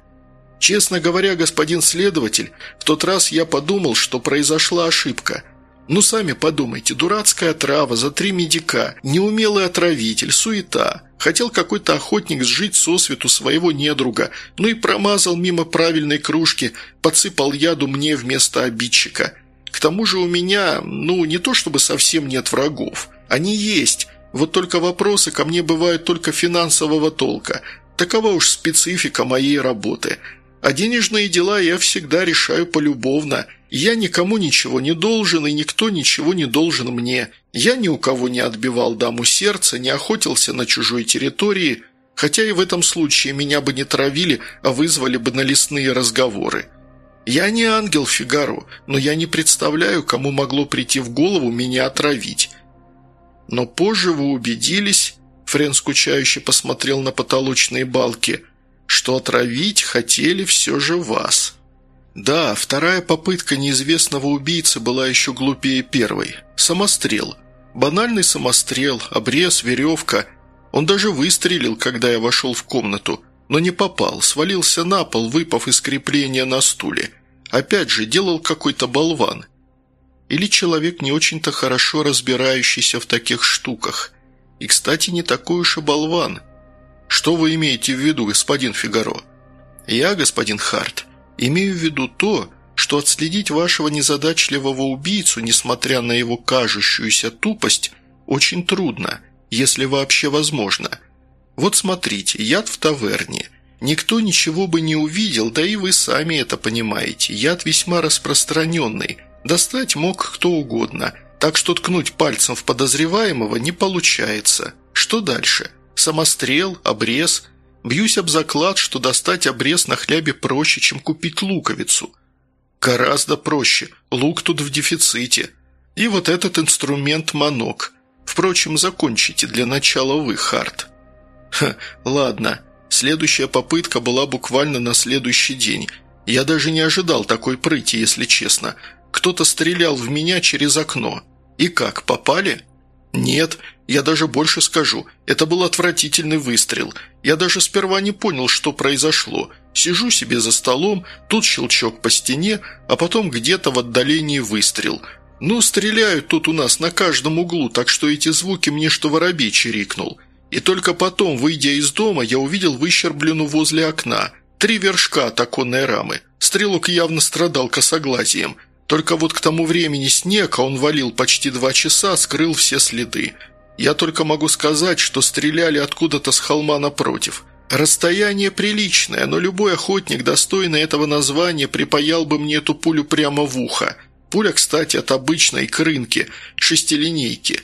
Честно говоря, господин следователь, в тот раз я подумал, что произошла ошибка. Ну, сами подумайте, дурацкая трава за три медика, неумелый отравитель, суета. Хотел какой-то охотник сжить сосвету своего недруга, ну и промазал мимо правильной кружки, подсыпал яду мне вместо обидчика. К тому же у меня, ну, не то чтобы совсем нет врагов. Они есть, вот только вопросы ко мне бывают только финансового толка. Такова уж специфика моей работы – а денежные дела я всегда решаю полюбовно. Я никому ничего не должен, и никто ничего не должен мне. Я ни у кого не отбивал даму сердца, не охотился на чужой территории, хотя и в этом случае меня бы не травили, а вызвали бы на лесные разговоры. Я не ангел Фигаро, но я не представляю, кому могло прийти в голову меня отравить. Но позже вы убедились, Френ скучающе посмотрел на потолочные балки – что отравить хотели все же вас. Да, вторая попытка неизвестного убийцы была еще глупее первой. Самострел. Банальный самострел, обрез, веревка. Он даже выстрелил, когда я вошел в комнату, но не попал, свалился на пол, выпав из крепления на стуле. Опять же, делал какой-то болван. Или человек, не очень-то хорошо разбирающийся в таких штуках. И, кстати, не такой уж и болван – что вы имеете в виду, господин Фигаро? Я, господин Харт, имею в виду то, что отследить вашего незадачливого убийцу, несмотря на его кажущуюся тупость, очень трудно, если вообще возможно. Вот смотрите, яд в таверне. Никто ничего бы не увидел, да и вы сами это понимаете. Яд весьма распространенный. Достать мог кто угодно, так что ткнуть пальцем в подозреваемого не получается. Что дальше? Самострел, обрез. Бьюсь об заклад, что достать обрез на хлябе проще, чем купить луковицу. Гораздо проще. Лук тут в дефиците. И вот этот инструмент манок. Впрочем, закончите для начала вы, Харт. Ха, ладно. Следующая попытка была буквально на следующий день. Я даже не ожидал такой прыти, если честно. Кто-то стрелял в меня через окно. И как, попали? Нет, я даже больше скажу, это был отвратительный выстрел. Я даже сперва не понял, что произошло. Сижу себе за столом, тут щелчок по стене, а потом где-то в отдалении выстрел. Ну, стреляют тут у нас на каждом углу, так что эти звуки мне что воробей чирикнул. И только потом, выйдя из дома, я увидел выщербленную возле окна. Три вершка от оконной рамы. Стрелок явно страдал косоглазием. Только вот к тому времени снег, а он валил почти два часа, скрыл все следы. Я только могу сказать, что стреляли откуда-то с холма напротив. Расстояние приличное, но любой охотник, достойный этого названия, припаял бы мне эту пулю прямо в ухо. Пуля, кстати, от обычной крынки, шестилинейки.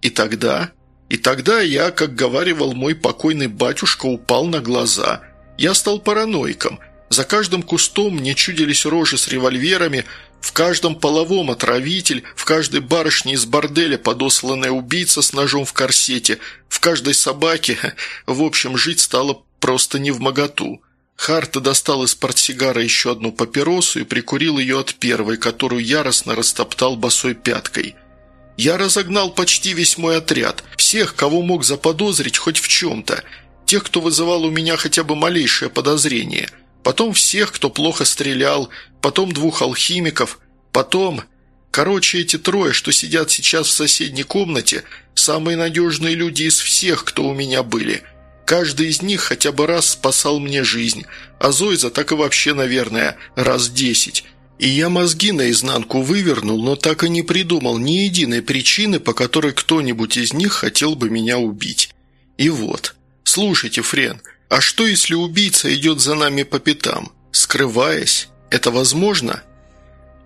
И тогда... И тогда я, как говаривал мой покойный батюшка, упал на глаза. Я стал параноиком. За каждым кустом мне чудились рожи с револьверами, в каждом половом отравитель, в каждой барышне из борделя подосланная убийца с ножом в корсете, в каждой собаке. В общем, жить стало просто не в моготу. Харта достал из портсигара еще одну папиросу и прикурил ее от первой, которую яростно растоптал босой пяткой. «Я разогнал почти весь мой отряд, всех, кого мог заподозрить хоть в чем-то, тех, кто вызывал у меня хотя бы малейшее подозрение» потом всех, кто плохо стрелял, потом двух алхимиков, потом... Короче, эти трое, что сидят сейчас в соседней комнате, самые надежные люди из всех, кто у меня были. Каждый из них хотя бы раз спасал мне жизнь, а Зойза так и вообще, наверное, раз десять. И я мозги наизнанку вывернул, но так и не придумал ни единой причины, по которой кто-нибудь из них хотел бы меня убить. И вот. Слушайте, Френ, а что, если убийца идет за нами по пятам, скрываясь? Это возможно?»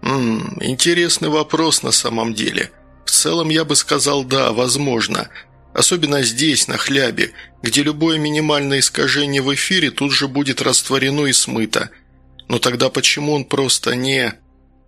«Ммм, интересный вопрос на самом деле. В целом я бы сказал «да, возможно». Особенно здесь, на хлябе, где любое минимальное искажение в эфире тут же будет растворено и смыто. Но тогда почему он просто не...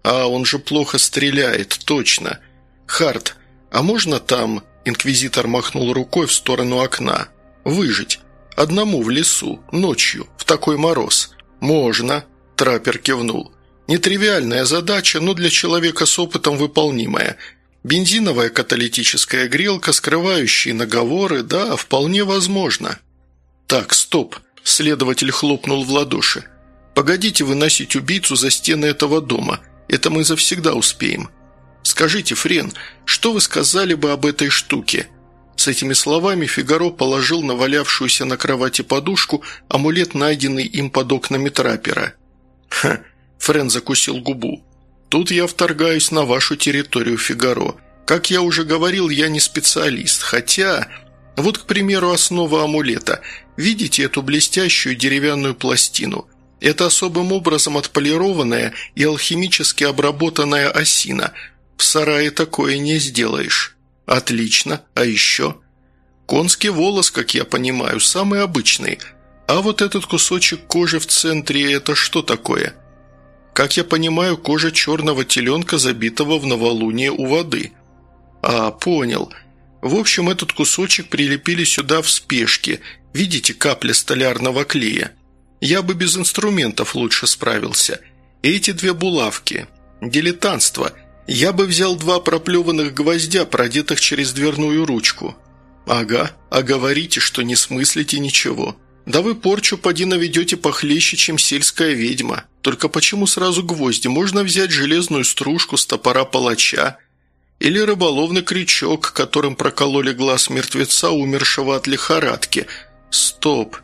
А, он же плохо стреляет, точно. Харт, а можно там... Инквизитор махнул рукой в сторону окна. «Выжить. Одному в лесу, ночью, в такой мороз. Можно», – траппер кивнул. «Нетривиальная задача, но для человека с опытом выполнимая. Бензиновая каталитическая грелка, скрывающая наговоры, да, вполне возможно. Так, стоп. Следователь хлопнул в ладоши. «Погодите выносить убийцу за стены этого дома. Это мы завсегда успеем. Скажите, Френ, что вы сказали бы об этой штуке?» С этими словами Фигаро положил на валявшуюся на кровати подушку амулет, найденный им под окнами траппера. «Ха!» – Френ закусил губу. Тут я вторгаюсь на вашу территорию, Фигаро. Как я уже говорил, я не специалист, хотя... Вот, к примеру, основа амулета. Видите эту блестящую деревянную пластину? Это особым образом отполированная и алхимически обработанная осина. В сарае такое не сделаешь. Отлично. А еще? Конский волос, как я понимаю, самый обычный. А вот этот кусочек кожи в центре – это что такое? Как я понимаю, кожа черного теленка, забитого в новолуние у воды. А, понял. В общем, этот кусочек прилепили сюда в спешке. Видите капля столярного клея? Я бы без инструментов лучше справился. Эти две булавки. Дилетантство. Я бы взял два проплеванных гвоздя, продетых через дверную ручку. Ага, а говорите, что не смыслите ничего. Да вы порчу поди наведете похлеще, чем сельская ведьма. Только почему сразу гвозди? Можно взять железную стружку с топора палача или рыболовный крючок, которым прокололи глаз мертвеца, умершего от лихорадки. Стоп.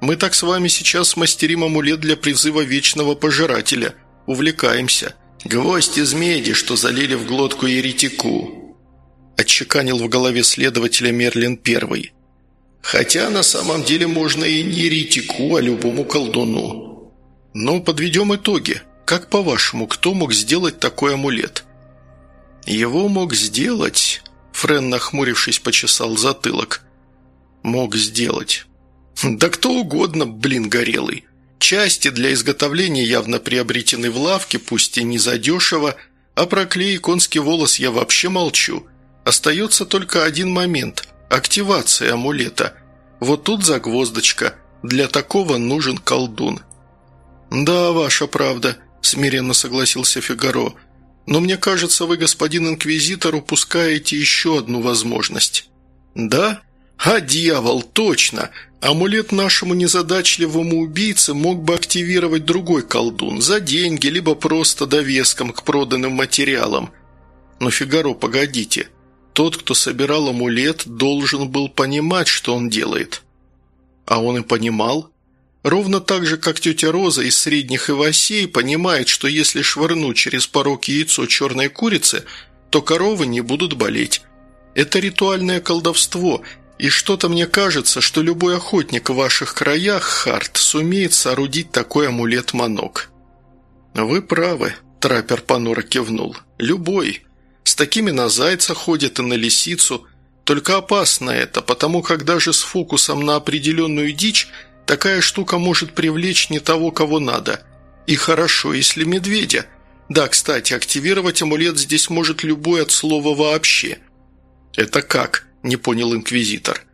Мы так с вами сейчас смастерим амулет для призыва вечного пожирателя. Увлекаемся. Гвоздь из меди, что залили в глотку еретику. Отчеканил в голове следователя Мерлин Первый. Хотя на самом деле можно и не еретику, а любому колдуну. Но подведем итоги. Как по-вашему, кто мог сделать такой амулет? Его мог сделать... Френ, нахмурившись, почесал затылок. Мог сделать. Да кто угодно, блин, горелый. Части для изготовления явно приобретены в лавке, пусть и не задешево, а про клей и конский волос я вообще молчу. Остается только один момент – активация амулета. Вот тут загвоздочка. Для такого нужен колдун. «Да, ваша правда», – смиренно согласился Фигаро. «Но мне кажется, вы, господин инквизитор, упускаете еще одну возможность». «Да? А, дьявол, точно! Амулет нашему незадачливому убийце мог бы активировать другой колдун за деньги, либо просто довеском к проданным материалам. Но, Фигаро, погодите. Тот, кто собирал амулет, должен был понимать, что он делает». «А он и понимал?» Ровно так же, как тетя Роза из средних Ивасей понимает, что если швырнуть через порог яйцо черной курицы, то коровы не будут болеть. Это ритуальное колдовство, и что-то мне кажется, что любой охотник в ваших краях, Харт, сумеет соорудить такой амулет-манок». «Вы правы», – траппер понуро кивнул. «Любой. С такими на зайца ходят и на лисицу. Только опасно это, потому как даже с фокусом на определенную дичь – Такая штука может привлечь не того, кого надо. И хорошо, если медведя. Да, кстати, активировать амулет здесь может любой от слова «вообще». «Это как?» – не понял инквизитор.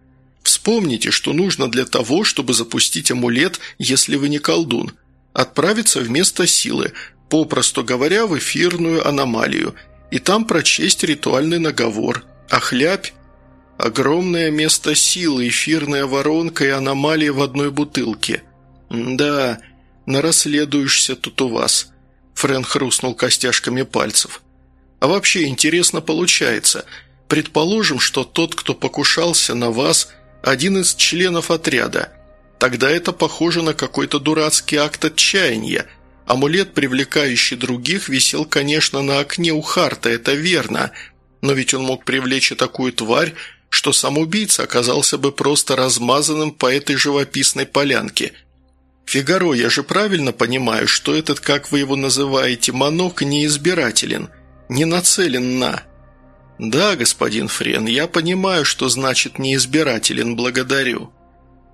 «Вспомните, что нужно для того, чтобы запустить амулет, если вы не колдун. Отправиться вместо силы, попросту говоря, в эфирную аномалию, и там прочесть ритуальный наговор. А хлябь Огромное место силы, эфирная воронка и аномалия в одной бутылке. Да, нарасследуешься тут у вас. Френ хрустнул костяшками пальцев. А вообще интересно получается. Предположим, что тот, кто покушался на вас, один из членов отряда. Тогда это похоже на какой-то дурацкий акт отчаяния. Амулет, привлекающий других, висел, конечно, на окне у Харта, это верно. Но ведь он мог привлечь и такую тварь, что сам убийца оказался бы просто размазанным по этой живописной полянке. «Фигаро, я же правильно понимаю, что этот, как вы его называете, манок неизбирателен, не нацелен на...» «Да, господин Френ, я понимаю, что значит неизбирателен, благодарю.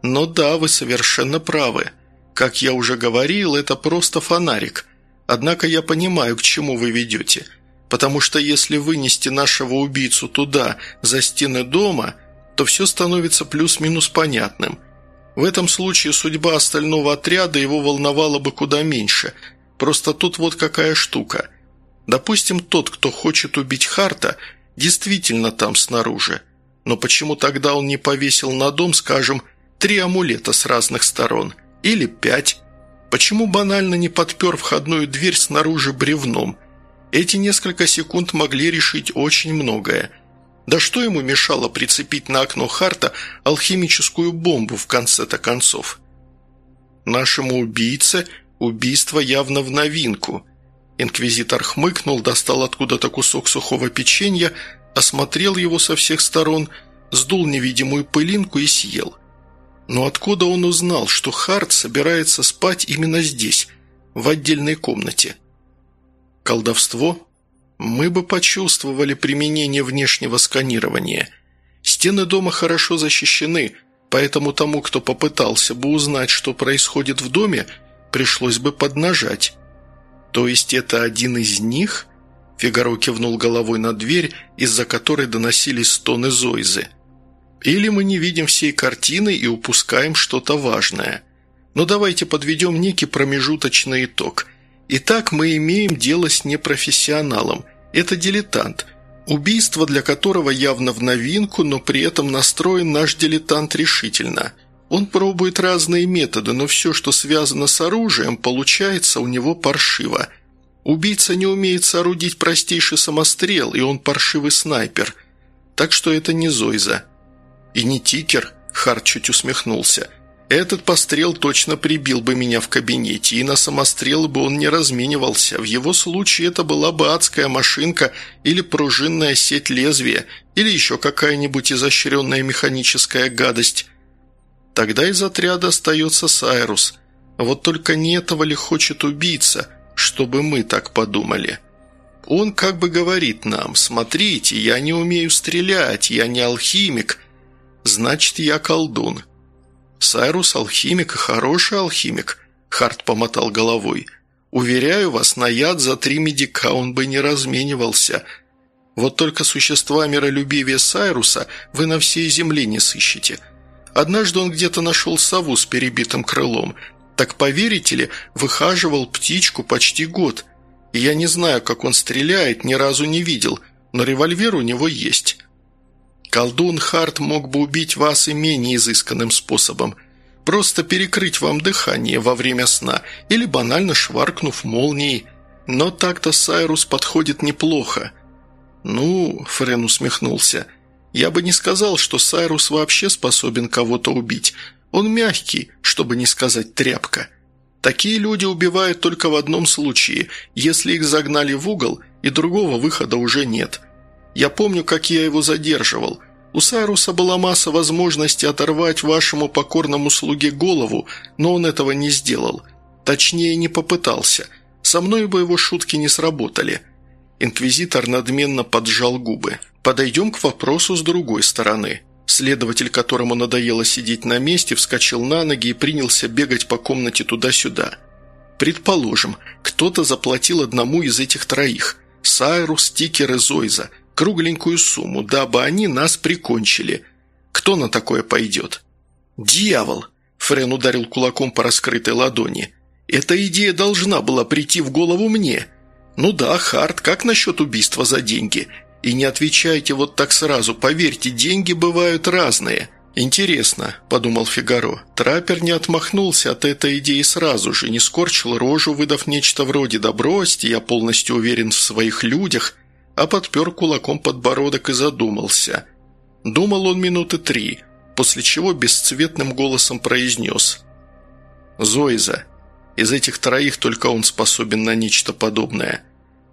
Но да, вы совершенно правы. Как я уже говорил, это просто фонарик. Однако я понимаю, к чему вы ведете» потому что если вынести нашего убийцу туда, за стены дома, то все становится плюс-минус понятным. В этом случае судьба остального отряда его волновала бы куда меньше. Просто тут вот какая штука. Допустим, тот, кто хочет убить Харта, действительно там снаружи. Но почему тогда он не повесил на дом, скажем, три амулета с разных сторон? Или пять? Почему банально не подпер входную дверь снаружи бревном? Эти несколько секунд могли решить очень многое. Да что ему мешало прицепить на окно Харта алхимическую бомбу в конце-то концов? Нашему убийце убийство явно в новинку. Инквизитор хмыкнул, достал откуда-то кусок сухого печенья, осмотрел его со всех сторон, сдул невидимую пылинку и съел. Но откуда он узнал, что Харт собирается спать именно здесь, в отдельной комнате? Колдовство? Мы бы почувствовали применение внешнего сканирования. Стены дома хорошо защищены, поэтому тому, кто попытался бы узнать, что происходит в доме, пришлось бы поднажать. То есть это один из них? Фигаро кивнул головой на дверь, из-за которой доносились стоны Зойзы. Или мы не видим всей картины и упускаем что-то важное. Но давайте подведем некий промежуточный итог. Итак, мы имеем дело с непрофессионалом. Это дилетант. Убийство, для которого явно в новинку, но при этом настроен наш дилетант решительно. Он пробует разные методы, но все, что связано с оружием, получается у него паршиво. Убийца не умеет соорудить простейший самострел, и он паршивый снайпер. Так что это не Зойза. И не Тикер, Харт чуть усмехнулся. Этот пострел точно прибил бы меня в кабинете, и на самострел бы он не разменивался. В его случае это была бы адская машинка или пружинная сеть лезвия, или еще какая-нибудь изощренная механическая гадость. Тогда из отряда остается Сайрус. Вот только не этого ли хочет убийца, чтобы мы так подумали? Он как бы говорит нам, смотрите, я не умею стрелять, я не алхимик, значит, я колдун. Сайрус алхимик и хороший алхимик, Харт помотал головой. Уверяю вас, на яд за три медика он бы не разменивался. Вот только существа миролюбивее Сайруса вы на всей земле не сыщете – Однажды он где-то нашел сову с перебитым крылом. Так, поверите ли, выхаживал птичку почти год. И я не знаю, как он стреляет, ни разу не видел, но револьвер у него есть. Колдун Харт мог бы убить вас и менее изысканным способом. Просто перекрыть вам дыхание во время сна или банально шваркнув молнией. Но так-то Сайрус подходит неплохо. «Ну», — Френ усмехнулся, — я бы не сказал, что Сайрус вообще способен кого-то убить. Он мягкий, чтобы не сказать тряпка. Такие люди убивают только в одном случае, если их загнали в угол, и другого выхода уже нет. Я помню, как я его задерживал. У Сайруса была масса возможностей оторвать вашему покорному слуге голову, но он этого не сделал. Точнее, не попытался. Со мной бы его шутки не сработали. Инквизитор надменно поджал губы. Подойдем к вопросу с другой стороны. Следователь, которому надоело сидеть на месте, вскочил на ноги и принялся бегать по комнате туда-сюда. Предположим, кто-то заплатил одному из этих троих – Сайрус, Тикер и Зойза – кругленькую сумму, дабы они нас прикончили. Кто на такое пойдет? «Дьявол!» – Френ ударил кулаком по раскрытой ладони. «Эта идея должна была прийти в голову мне. Ну да, Харт, как насчет убийства за деньги? И не отвечайте вот так сразу, поверьте, деньги бывают разные». «Интересно», – подумал Фигаро. Траппер не отмахнулся от этой идеи сразу же, не скорчил рожу, выдав нечто вроде «да бросьте, я полностью уверен в своих людях», а подпер кулаком подбородок и задумался. Думал он минуты три, после чего бесцветным голосом произнес «Зоиза, из этих троих только он способен на нечто подобное».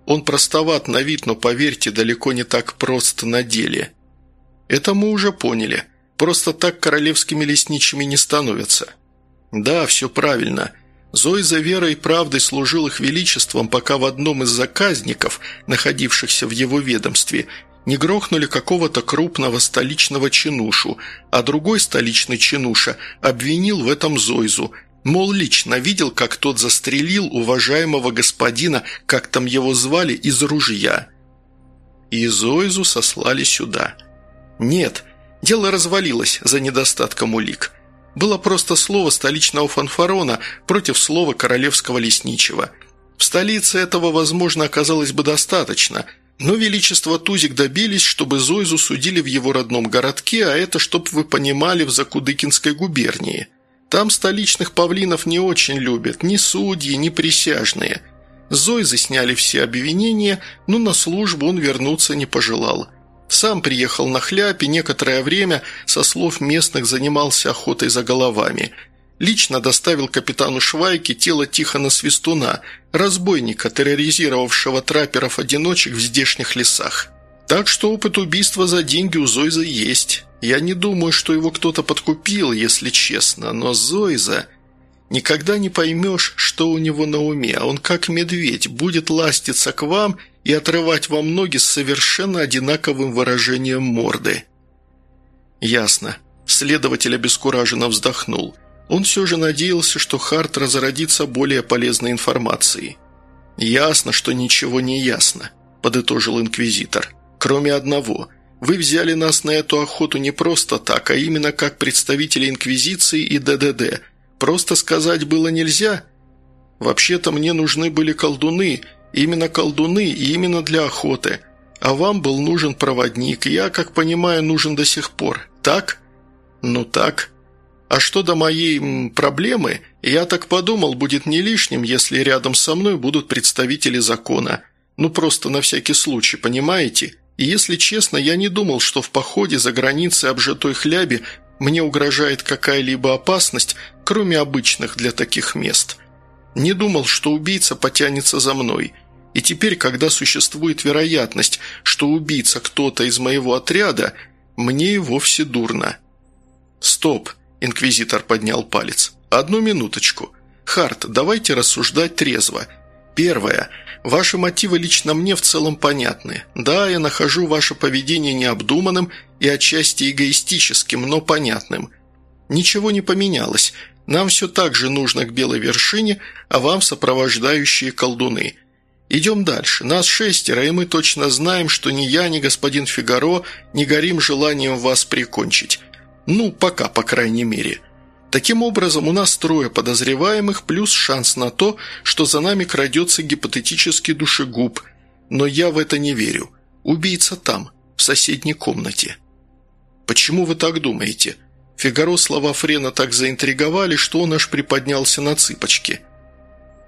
Он простоват на вид, но, поверьте, далеко не так прост на деле. Это мы уже поняли. Просто так королевскими лесничими не становятся. Да, все правильно. Зой за верой и правдой служил их величеством, пока в одном из заказников, находившихся в его ведомстве, не грохнули какого-то крупного столичного чинушу, а другой столичный чинуша обвинил в этом Зойзу – Мол, лично видел, как тот застрелил уважаемого господина, как там его звали, из ружья. И Зоизу сослали сюда. Нет, дело развалилось за недостатком улик. Было просто слово столичного фанфарона против слова королевского лесничего. В столице этого, возможно, оказалось бы достаточно, Но Величество Тузик добились, чтобы Зойзу судили в его родном городке, а это, чтоб вы понимали, в Закудыкинской губернии. Там столичных павлинов не очень любят, ни судьи, ни присяжные. Зойзы сняли все обвинения, но на службу он вернуться не пожелал. Сам приехал на хляпе, некоторое время, со слов местных, занимался охотой за головами – лично доставил капитану Швайке тело Тихона Свистуна, разбойника, терроризировавшего трапперов-одиночек в здешних лесах. Так что опыт убийства за деньги у Зойза есть. Я не думаю, что его кто-то подкупил, если честно, но Зойза... Никогда не поймешь, что у него на уме, он как медведь, будет ластиться к вам и отрывать вам ноги с совершенно одинаковым выражением морды. Ясно. Следователь обескураженно вздохнул – он все же надеялся, что Харт разродится более полезной информацией. «Ясно, что ничего не ясно», – подытожил Инквизитор. «Кроме одного. Вы взяли нас на эту охоту не просто так, а именно как представители Инквизиции и ДДД. Просто сказать было нельзя. Вообще-то мне нужны были колдуны, именно колдуны и именно для охоты. А вам был нужен проводник, я, как понимаю, нужен до сих пор. Так? Ну так». А что до моей проблемы, я так подумал, будет не лишним, если рядом со мной будут представители закона. Ну, просто на всякий случай, понимаете? И если честно, я не думал, что в походе за границей обжитой хляби мне угрожает какая-либо опасность, кроме обычных для таких мест. Не думал, что убийца потянется за мной. И теперь, когда существует вероятность, что убийца кто-то из моего отряда, мне и вовсе дурно. Стоп. Инквизитор поднял палец. «Одну минуточку. Харт, давайте рассуждать трезво. Первое. Ваши мотивы лично мне в целом понятны. Да, я нахожу ваше поведение необдуманным и отчасти эгоистическим, но понятным. Ничего не поменялось. Нам все так же нужно к белой вершине, а вам сопровождающие колдуны. Идем дальше. Нас шестеро, и мы точно знаем, что ни я, ни господин Фигаро не горим желанием вас прикончить. Ну, пока, по крайней мере. Таким образом, у нас трое подозреваемых, плюс шанс на то, что за нами крадется гипотетический душегуб. Но я в это не верю. Убийца там, в соседней комнате. Почему вы так думаете? Фигаро слова Френа так заинтриговали, что он аж приподнялся на цыпочки.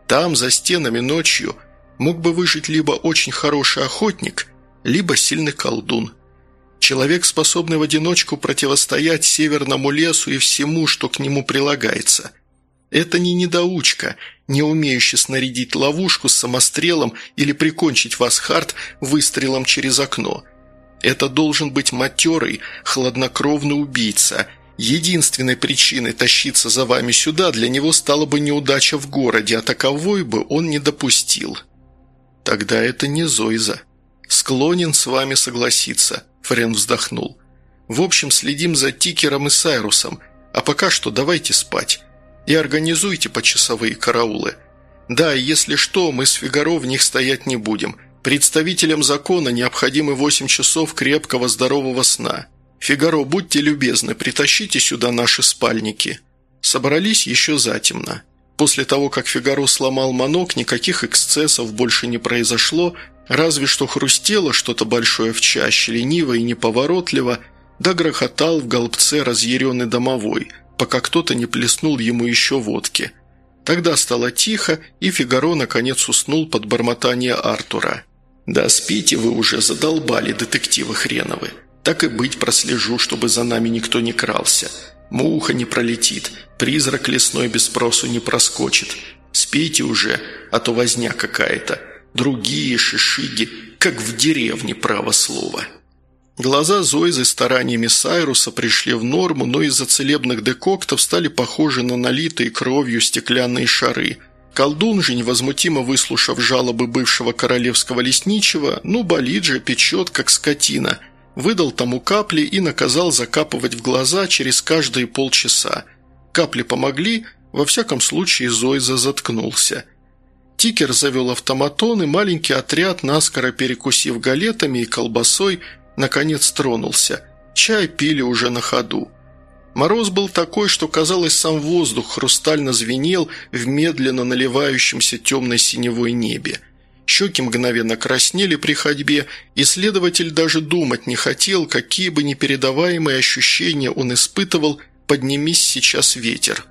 Там, за стенами ночью, мог бы выжить либо очень хороший охотник, либо сильный колдун – Человек, способный в одиночку противостоять северному лесу и всему, что к нему прилагается. Это не недоучка, не умеющий снарядить ловушку с самострелом или прикончить вас, Харт, выстрелом через окно. Это должен быть матерый, хладнокровный убийца. Единственной причиной тащиться за вами сюда для него стала бы неудача в городе, а таковой бы он не допустил. Тогда это не Зойза. Склонен с вами согласиться. Френ вздохнул. «В общем, следим за Тикером и Сайрусом, а пока что давайте спать. И организуйте почасовые караулы. Да, если что, мы с Фигаро в них стоять не будем. Представителям закона необходимы восемь часов крепкого здорового сна. Фигаро, будьте любезны, притащите сюда наши спальники». Собрались еще затемно. После того, как Фигаро сломал манок, никаких эксцессов больше не произошло, Разве что хрустело что-то большое в чаще, лениво и неповоротливо, да грохотал в голубце разъяренный домовой, пока кто-то не плеснул ему еще водки. Тогда стало тихо, и Фигаро наконец уснул под бормотание Артура. «Да спите вы уже, задолбали, детективы хреновы. Так и быть прослежу, чтобы за нами никто не крался. Муха не пролетит, призрак лесной без спросу не проскочит. Спите уже, а то возня какая-то другие шишиги, как в деревне, право слова. Глаза Зоизы стараниями Сайруса пришли в норму, но из-за целебных декоктов стали похожи на налитые кровью стеклянные шары. Колдун же, невозмутимо выслушав жалобы бывшего королевского лесничего, ну, болит же, печет, как скотина, выдал тому капли и наказал закапывать в глаза через каждые полчаса. Капли помогли, во всяком случае Зойза заткнулся – Тикер завел автоматон, и маленький отряд, наскоро перекусив галетами и колбасой, наконец тронулся. Чай пили уже на ходу. Мороз был такой, что, казалось, сам воздух хрустально звенел в медленно наливающемся темной синевой небе. щеки мгновенно краснели при ходьбе, и следователь даже думать не хотел, какие бы непередаваемые ощущения он испытывал, поднимись сейчас ветер.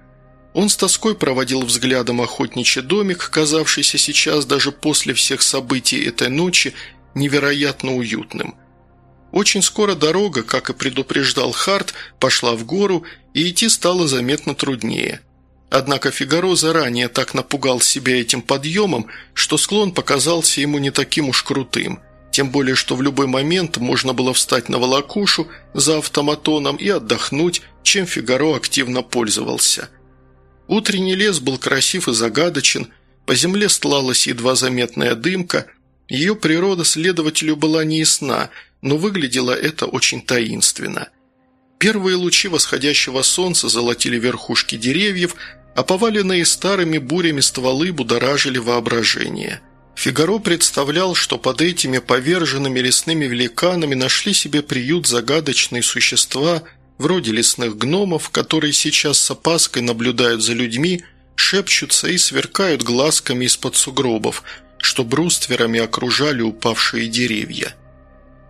Он с тоской проводил взглядом охотничий домик, казавшийся сейчас даже после всех событий этой ночи невероятно уютным. Очень скоро дорога, как и предупреждал Харт, пошла в гору, и идти стало заметно труднее – Однако Фигаро заранее так напугал себя этим подъемом, что склон показался ему не таким уж крутым. Тем более, что в любой момент можно было встать на волокушу за автоматоном и отдохнуть, чем Фигаро активно пользовался. Утренний лес был красив и загадочен, по земле стлалась едва заметная дымка, ее природа следователю была неясна, но выглядело это очень таинственно. Первые лучи восходящего солнца золотили верхушки деревьев, а поваленные старыми бурями стволы будоражили воображение. Фигаро представлял, что под этими поверженными лесными великанами нашли себе приют загадочные существа, вроде лесных гномов, которые сейчас с опаской наблюдают за людьми, шепчутся и сверкают глазками из-под сугробов, что брустверами окружали упавшие деревья.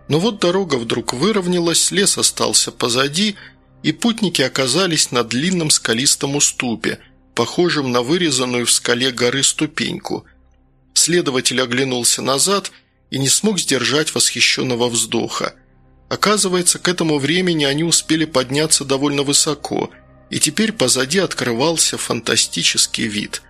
Но вот дорога вдруг выровнялась, лес остался позади, и путники оказались на длинном скалистом уступе – похожим на вырезанную в скале горы ступеньку. Следователь оглянулся назад и не смог сдержать восхищенного вздоха. Оказывается, к этому времени они успели подняться довольно высоко, и теперь позади открывался фантастический вид.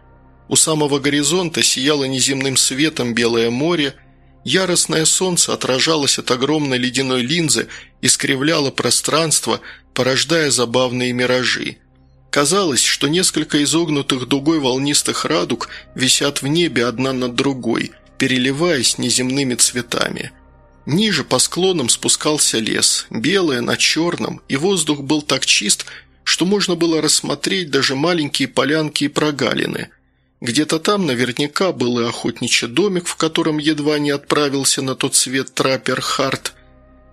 У самого горизонта сияло неземным светом белое море, яростное солнце отражалось от огромной ледяной линзы и скривляло пространство, порождая забавные миражи – Казалось, что несколько изогнутых дугой волнистых радуг висят в небе одна над другой, переливаясь неземными цветами. Ниже по склонам спускался лес, белое на черном, и воздух был так чист, что можно было рассмотреть даже маленькие полянки и прогалины. Где-то там наверняка был и охотничий домик, в котором едва не отправился на тот свет траппер Харт.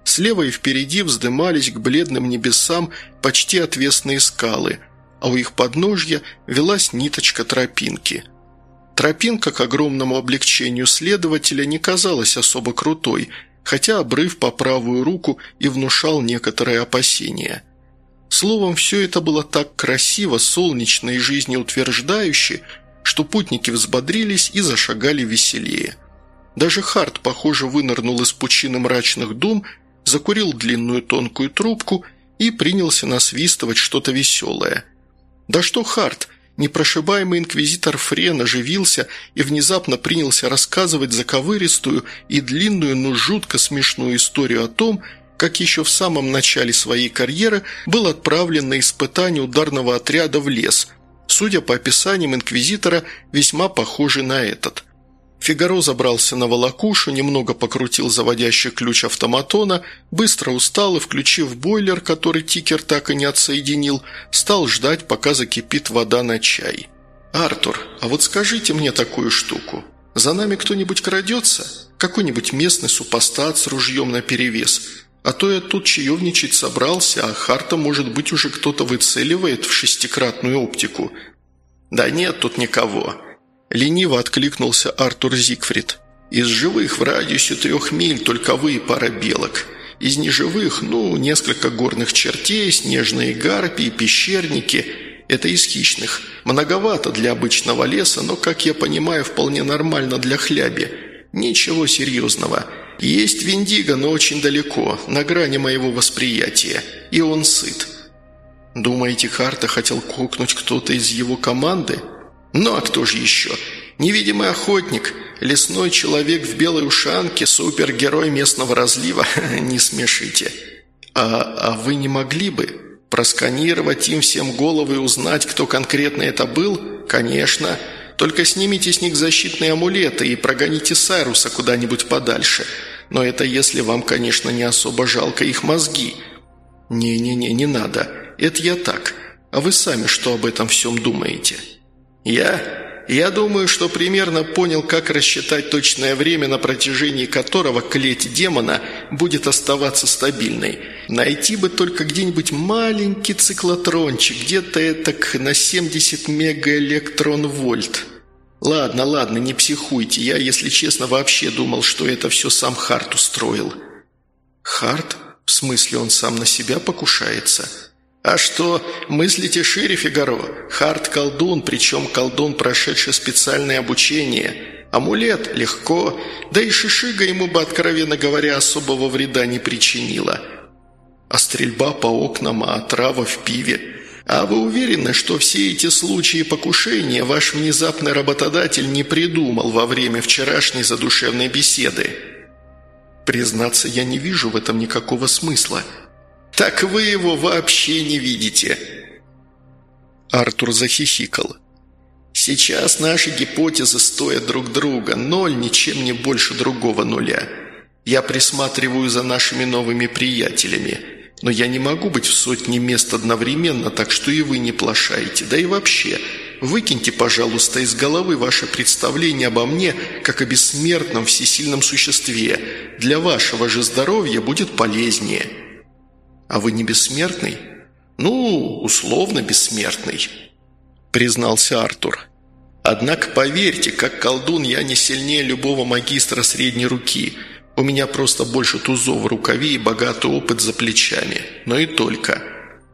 Слева и впереди вздымались к бледным небесам почти отвесные скалы – а у их подножья велась ниточка тропинки. Тропинка, к огромному облегчению следователя, не казалась особо крутой, хотя обрыв по правую руку и внушал некоторые опасения. Словом, все это было так красиво, солнечно и жизнеутверждающе, что путники взбодрились и зашагали веселее. Даже Харт, похоже, вынырнул из пучины мрачных дум, закурил длинную тонкую трубку и принялся насвистывать что-то веселое – да что Харт, непрошибаемый инквизитор Френ оживился и внезапно принялся рассказывать заковыристую и длинную, но жутко смешную историю о том, как еще в самом начале своей карьеры был отправлен на испытание ударного отряда в лес, судя по описаниям инквизитора, весьма похожий на этот. Фигаро забрался на волокушу, немного покрутил заводящий ключ автоматона, быстро устал и, включив бойлер, который тикер так и не отсоединил, стал ждать, пока закипит вода на чай. «Артур, а вот скажите мне такую штуку. За нами кто-нибудь крадется? Какой-нибудь местный супостат с ружьем наперевес? А то я тут чаевничать собрался, а Харта, может быть, уже кто-то выцеливает в шестикратную оптику». «Да нет тут никого», Лениво откликнулся Артур Зигфрид. «Из живых в радиусе трех миль только вы пара белок. Из неживых, ну, несколько горных чертей, снежные гарпии, пещерники. Это из хищных. Многовато для обычного леса, но, как я понимаю, вполне нормально для хляби. Ничего серьезного. Есть Виндиго, но очень далеко, на грани моего восприятия. И он сыт». «Думаете, Харта хотел кукнуть кто-то из его команды?» Ну а кто же еще? Невидимый охотник, лесной человек в белой ушанке, супергерой местного разлива, не смешите. А, а вы не могли бы просканировать им всем головы и узнать, кто конкретно это был? Конечно. Только снимите с них защитные амулеты и прогоните Сайруса куда-нибудь подальше. Но это если вам, конечно, не особо жалко их мозги. Не-не-не, не надо. Это я так. А вы сами что об этом всем думаете?» «Я? Я думаю, что примерно понял, как рассчитать точное время, на протяжении которого клеть демона будет оставаться стабильной. Найти бы только где-нибудь маленький циклотрончик, где-то это на 70 мегаэлектронвольт». «Ладно, ладно, не психуйте. Я, если честно, вообще думал, что это все сам Харт устроил». «Харт? В смысле, он сам на себя покушается?» «А что, мыслите шире, Фигаро? Харт – колдун, причем колдун, прошедший специальное обучение. Амулет – легко, да и шишига ему бы, откровенно говоря, особого вреда не причинила. А стрельба по окнам, а трава в пиве – а вы уверены, что все эти случаи покушения ваш внезапный работодатель не придумал во время вчерашней задушевной беседы? Признаться, я не вижу в этом никакого смысла. Так вы его вообще не видите. Артур захихикал. Сейчас наши гипотезы стоят друг друга. Ноль ничем не больше другого нуля. Я присматриваю за нашими новыми приятелями – но я не могу быть в сотне мест одновременно, так что и вы не плашайте. Да и вообще, выкиньте, пожалуйста, из головы ваше представление обо мне, как о бессмертном всесильном существе. Для вашего же здоровья будет полезнее. А вы не бессмертный? Ну, условно бессмертный, признался Артур. Однако поверьте, как колдун я не сильнее любого магистра средней руки – у меня просто больше тузов в рукаве и богатый опыт за плечами. Но и только.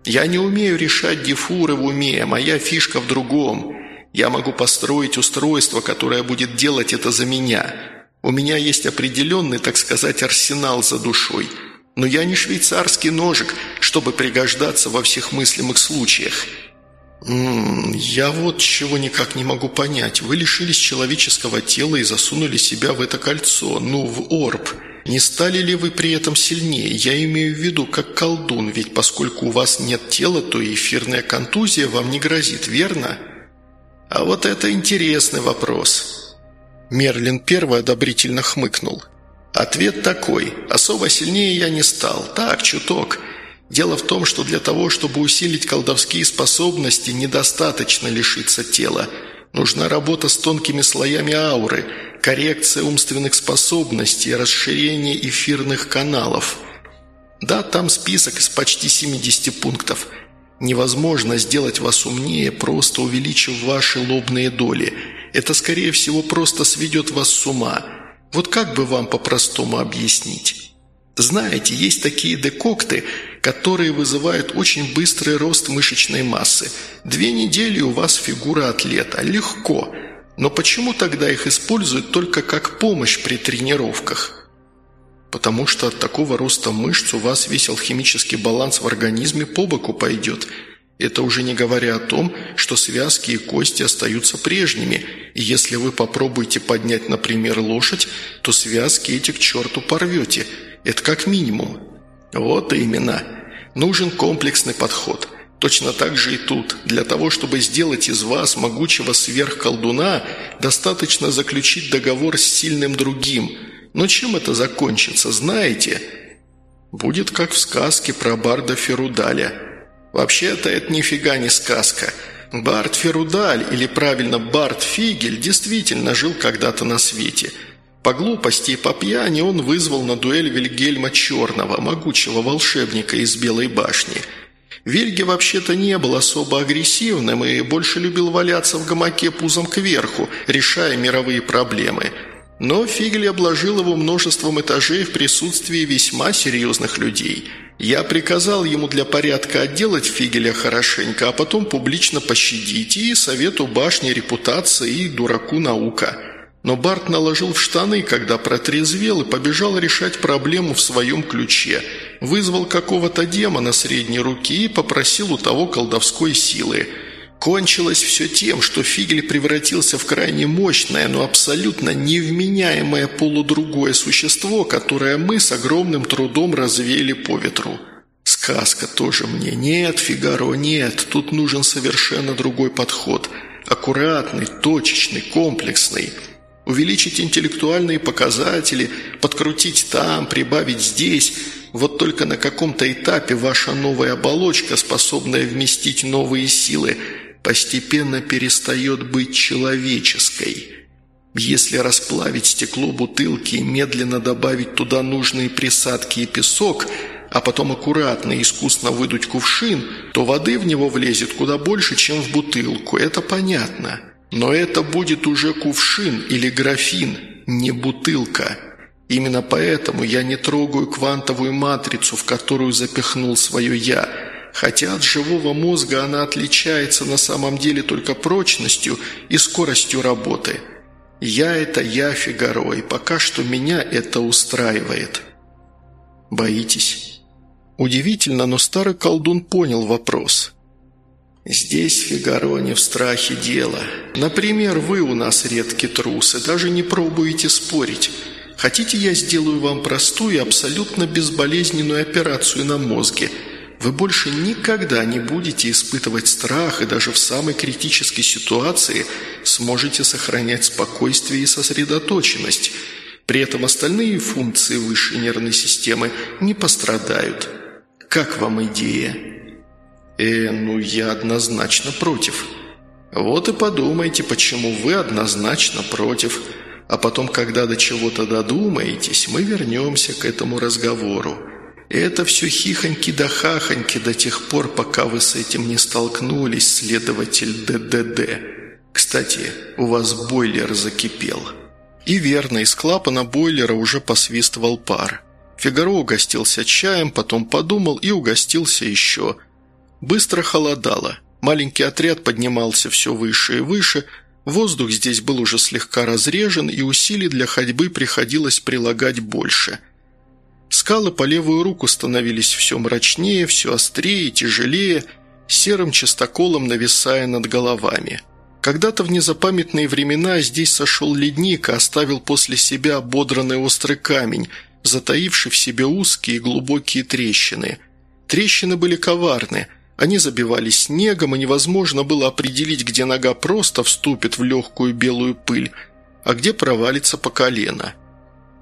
Я не умею решать дефуры в уме, моя фишка в другом. Я могу построить устройство, которое будет делать это за меня. У меня есть определенный, так сказать, арсенал за душой. Но я не швейцарский ножик, чтобы пригождаться во всех мыслимых случаях. «М -м, «Я вот чего никак не могу понять. Вы лишились человеческого тела и засунули себя в это кольцо, ну, в орб. Не стали ли вы при этом сильнее? Я имею в виду как колдун, ведь поскольку у вас нет тела, то эфирная контузия вам не грозит, верно?» «А вот это интересный вопрос». Мерлин первый одобрительно хмыкнул. «Ответ такой. Особо сильнее я не стал. Так, чуток». Дело в том, что для того, чтобы усилить колдовские способности, недостаточно лишиться тела. Нужна работа с тонкими слоями ауры, коррекция умственных способностей, расширение эфирных каналов. Да, там список из почти 70 пунктов. Невозможно сделать вас умнее, просто увеличив ваши лобные доли. Это, скорее всего, просто сведет вас с ума. Вот как бы вам по-простому объяснить? Знаете, есть такие декокты, которые вызывают очень быстрый рост мышечной массы. Две недели у вас фигура атлета. Легко. Но почему тогда их используют только как помощь при тренировках? Потому что от такого роста мышц у вас весь алхимический баланс в организме по боку пойдет. Это уже не говоря о том, что связки и кости остаются прежними, и если вы попробуете поднять, например, лошадь, то связки эти к черту порвете – это как минимум. Вот именно. Нужен комплексный подход. Точно так же и тут. Для того, чтобы сделать из вас могучего сверхколдуна, достаточно заключить договор с сильным другим. Но чем это закончится, знаете? Будет как в сказке про Барда Ферудаля. Вообще-то это нифига не сказка. Бард Ферудаль, или правильно Бард Фигель, действительно жил когда-то на свете – по глупости и по пьяни он вызвал на дуэль Вильгельма Черного, могучего волшебника из Белой башни. Вильге вообще-то не был особо агрессивным и больше любил валяться в гамаке пузом кверху, решая мировые проблемы. Но Фигель обложил его множеством этажей в присутствии весьма серьезных людей. Я приказал ему для порядка отделать Фигеля хорошенько, а потом публично пощадить и совету башни репутация и дураку наука – но Барт наложил в штаны, когда протрезвел и побежал решать проблему в своем ключе. Вызвал какого-то демона средней руки и попросил у того колдовской силы. Кончилось все тем, что Фигель превратился в крайне мощное, но абсолютно невменяемое полудругое существо, которое мы с огромным трудом развеяли по ветру. Сказка тоже мне. Нет, Фигаро, нет, тут нужен совершенно другой подход. Аккуратный, точечный, комплексный – Увеличить интеллектуальные показатели, подкрутить там, прибавить здесь. Вот только на каком-то этапе ваша новая оболочка, способная вместить новые силы, постепенно перестает быть человеческой. Если расплавить стекло бутылки и медленно добавить туда нужные присадки и песок, а потом аккуратно и искусно выдуть кувшин, то воды в него влезет куда больше, чем в бутылку, это понятно. Но это будет уже кувшин или графин, не бутылка. Именно поэтому я не трогаю квантовую матрицу, в которую запихнул свое «я», хотя от живого мозга она отличается на самом деле только прочностью и скоростью работы. Я – это я, Фигаро, и пока что меня это устраивает. Боитесь? Удивительно, но старый колдун понял вопрос. «Здесь, Фигаро, не в страхе дело. Например, вы у нас редкий трус и даже не пробуете спорить». Хотите, я сделаю вам простую и абсолютно безболезненную операцию на мозге? Вы больше никогда не будете испытывать страх и даже в самой критической ситуации сможете сохранять спокойствие и сосредоточенность. При этом остальные функции высшей нервной системы не пострадают. Как вам идея? Э, ну я однозначно против. Вот и подумайте, почему вы однозначно против а потом, когда до чего-то додумаетесь, мы вернемся к этому разговору. Это все хихоньки да хахоньки до тех пор, пока вы с этим не столкнулись, следователь ДДД. Кстати, у вас бойлер закипел». И верно, из клапана бойлера уже посвистывал пар. Фигаро угостился чаем, потом подумал и угостился еще. Быстро холодало. Маленький отряд поднимался все выше и выше – Воздух здесь был уже слегка разрежен, и усилий для ходьбы приходилось прилагать больше. Скалы по левую руку становились все мрачнее, все острее тяжелее, серым частоколом нависая над головами. Когда-то в незапамятные времена здесь сошел ледник и оставил после себя ободранный острый камень, затаивший в себе узкие и глубокие трещины. Трещины были коварны – они забивались снегом, и невозможно было определить, где нога просто вступит в легкую белую пыль, а где провалится по колено.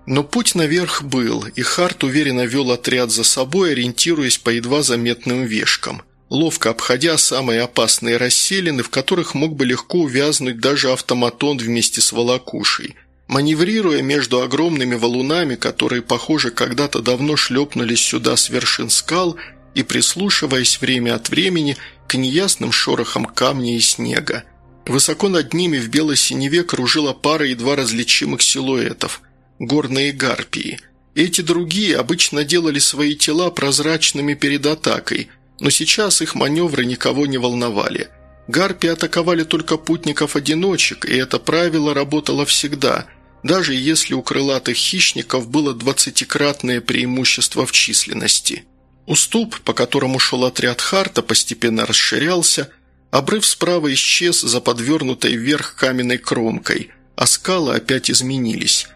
Но путь наверх был, и Харт уверенно вел отряд за собой, ориентируясь по едва заметным вешкам, ловко обходя самые опасные расселины, в которых мог бы легко увязнуть даже автоматон вместе с волокушей. Маневрируя между огромными валунами, которые, похоже, когда-то давно шлепнулись сюда с вершин скал – и прислушиваясь время от времени к неясным шорохам камня и снега. Высоко над ними в белой синеве кружила пара едва различимых силуэтов – горные гарпии. Эти другие обычно делали свои тела прозрачными перед атакой, но сейчас их маневры никого не волновали. Гарпии атаковали только путников-одиночек, и это правило работало всегда, даже если у крылатых хищников было двадцатикратное преимущество в численности – Уступ, по которому шел отряд Харта, постепенно расширялся, обрыв справа исчез за подвернутой вверх каменной кромкой, а скалы опять изменились.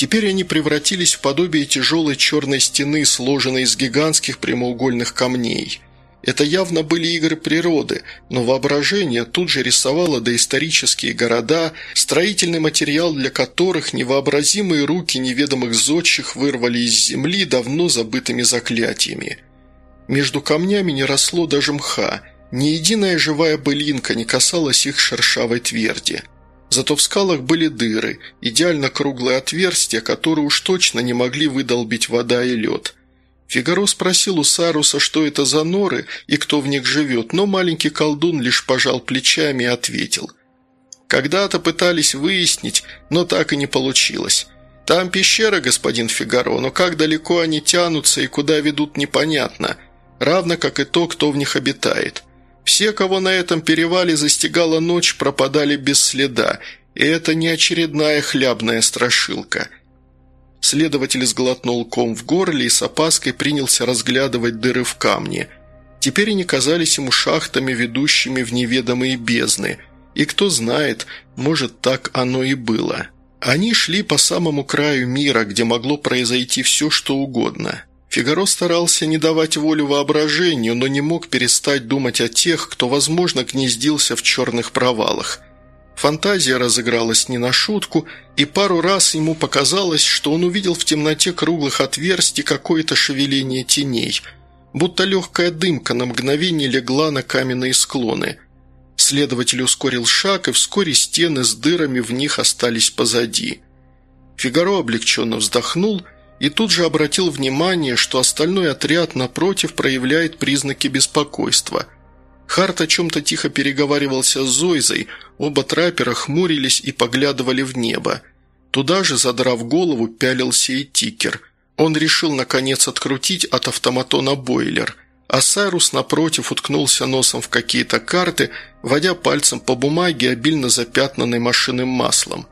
Теперь они превратились в подобие тяжелой черной стены, сложенной из гигантских прямоугольных камней – это явно были игры природы, но воображение тут же рисовало доисторические города, строительный материал для которых невообразимые руки неведомых зодчих вырвали из земли давно забытыми заклятиями. Между камнями не росло даже мха, ни единая живая былинка не касалась их шершавой тверди. Зато в скалах были дыры, идеально круглые отверстия, которые уж точно не могли выдолбить вода и лед – Фигаро спросил у Саруса, что это за норы и кто в них живет, но маленький колдун лишь пожал плечами и ответил. «Когда-то пытались выяснить, но так и не получилось. Там пещера, господин Фигаро, но как далеко они тянутся и куда ведут, непонятно, равно как и то, кто в них обитает. Все, кого на этом перевале застигала ночь, пропадали без следа, и это не очередная хлябная страшилка». Следователь сглотнул ком в горле и с опаской принялся разглядывать дыры в камне. Теперь они казались ему шахтами, ведущими в неведомые бездны. И кто знает, может, так оно и было. Они шли по самому краю мира, где могло произойти все, что угодно. Фигаро старался не давать волю воображению, но не мог перестать думать о тех, кто, возможно, гнездился в черных провалах – Фантазия разыгралась не на шутку, и пару раз ему показалось, что он увидел в темноте круглых отверстий какое-то шевеление теней, будто легкая дымка на мгновение легла на каменные склоны. Следователь ускорил шаг, и вскоре стены с дырами в них остались позади. Фигаро облегченно вздохнул и тут же обратил внимание, что остальной отряд напротив проявляет признаки беспокойства – Харт о чем-то тихо переговаривался с Зойзой, оба траппера хмурились и поглядывали в небо. Туда же, задрав голову, пялился и тикер. Он решил, наконец, открутить от автоматона бойлер, а Сайрус, напротив, уткнулся носом в какие-то карты, водя пальцем по бумаге, обильно запятнанной машинным маслом.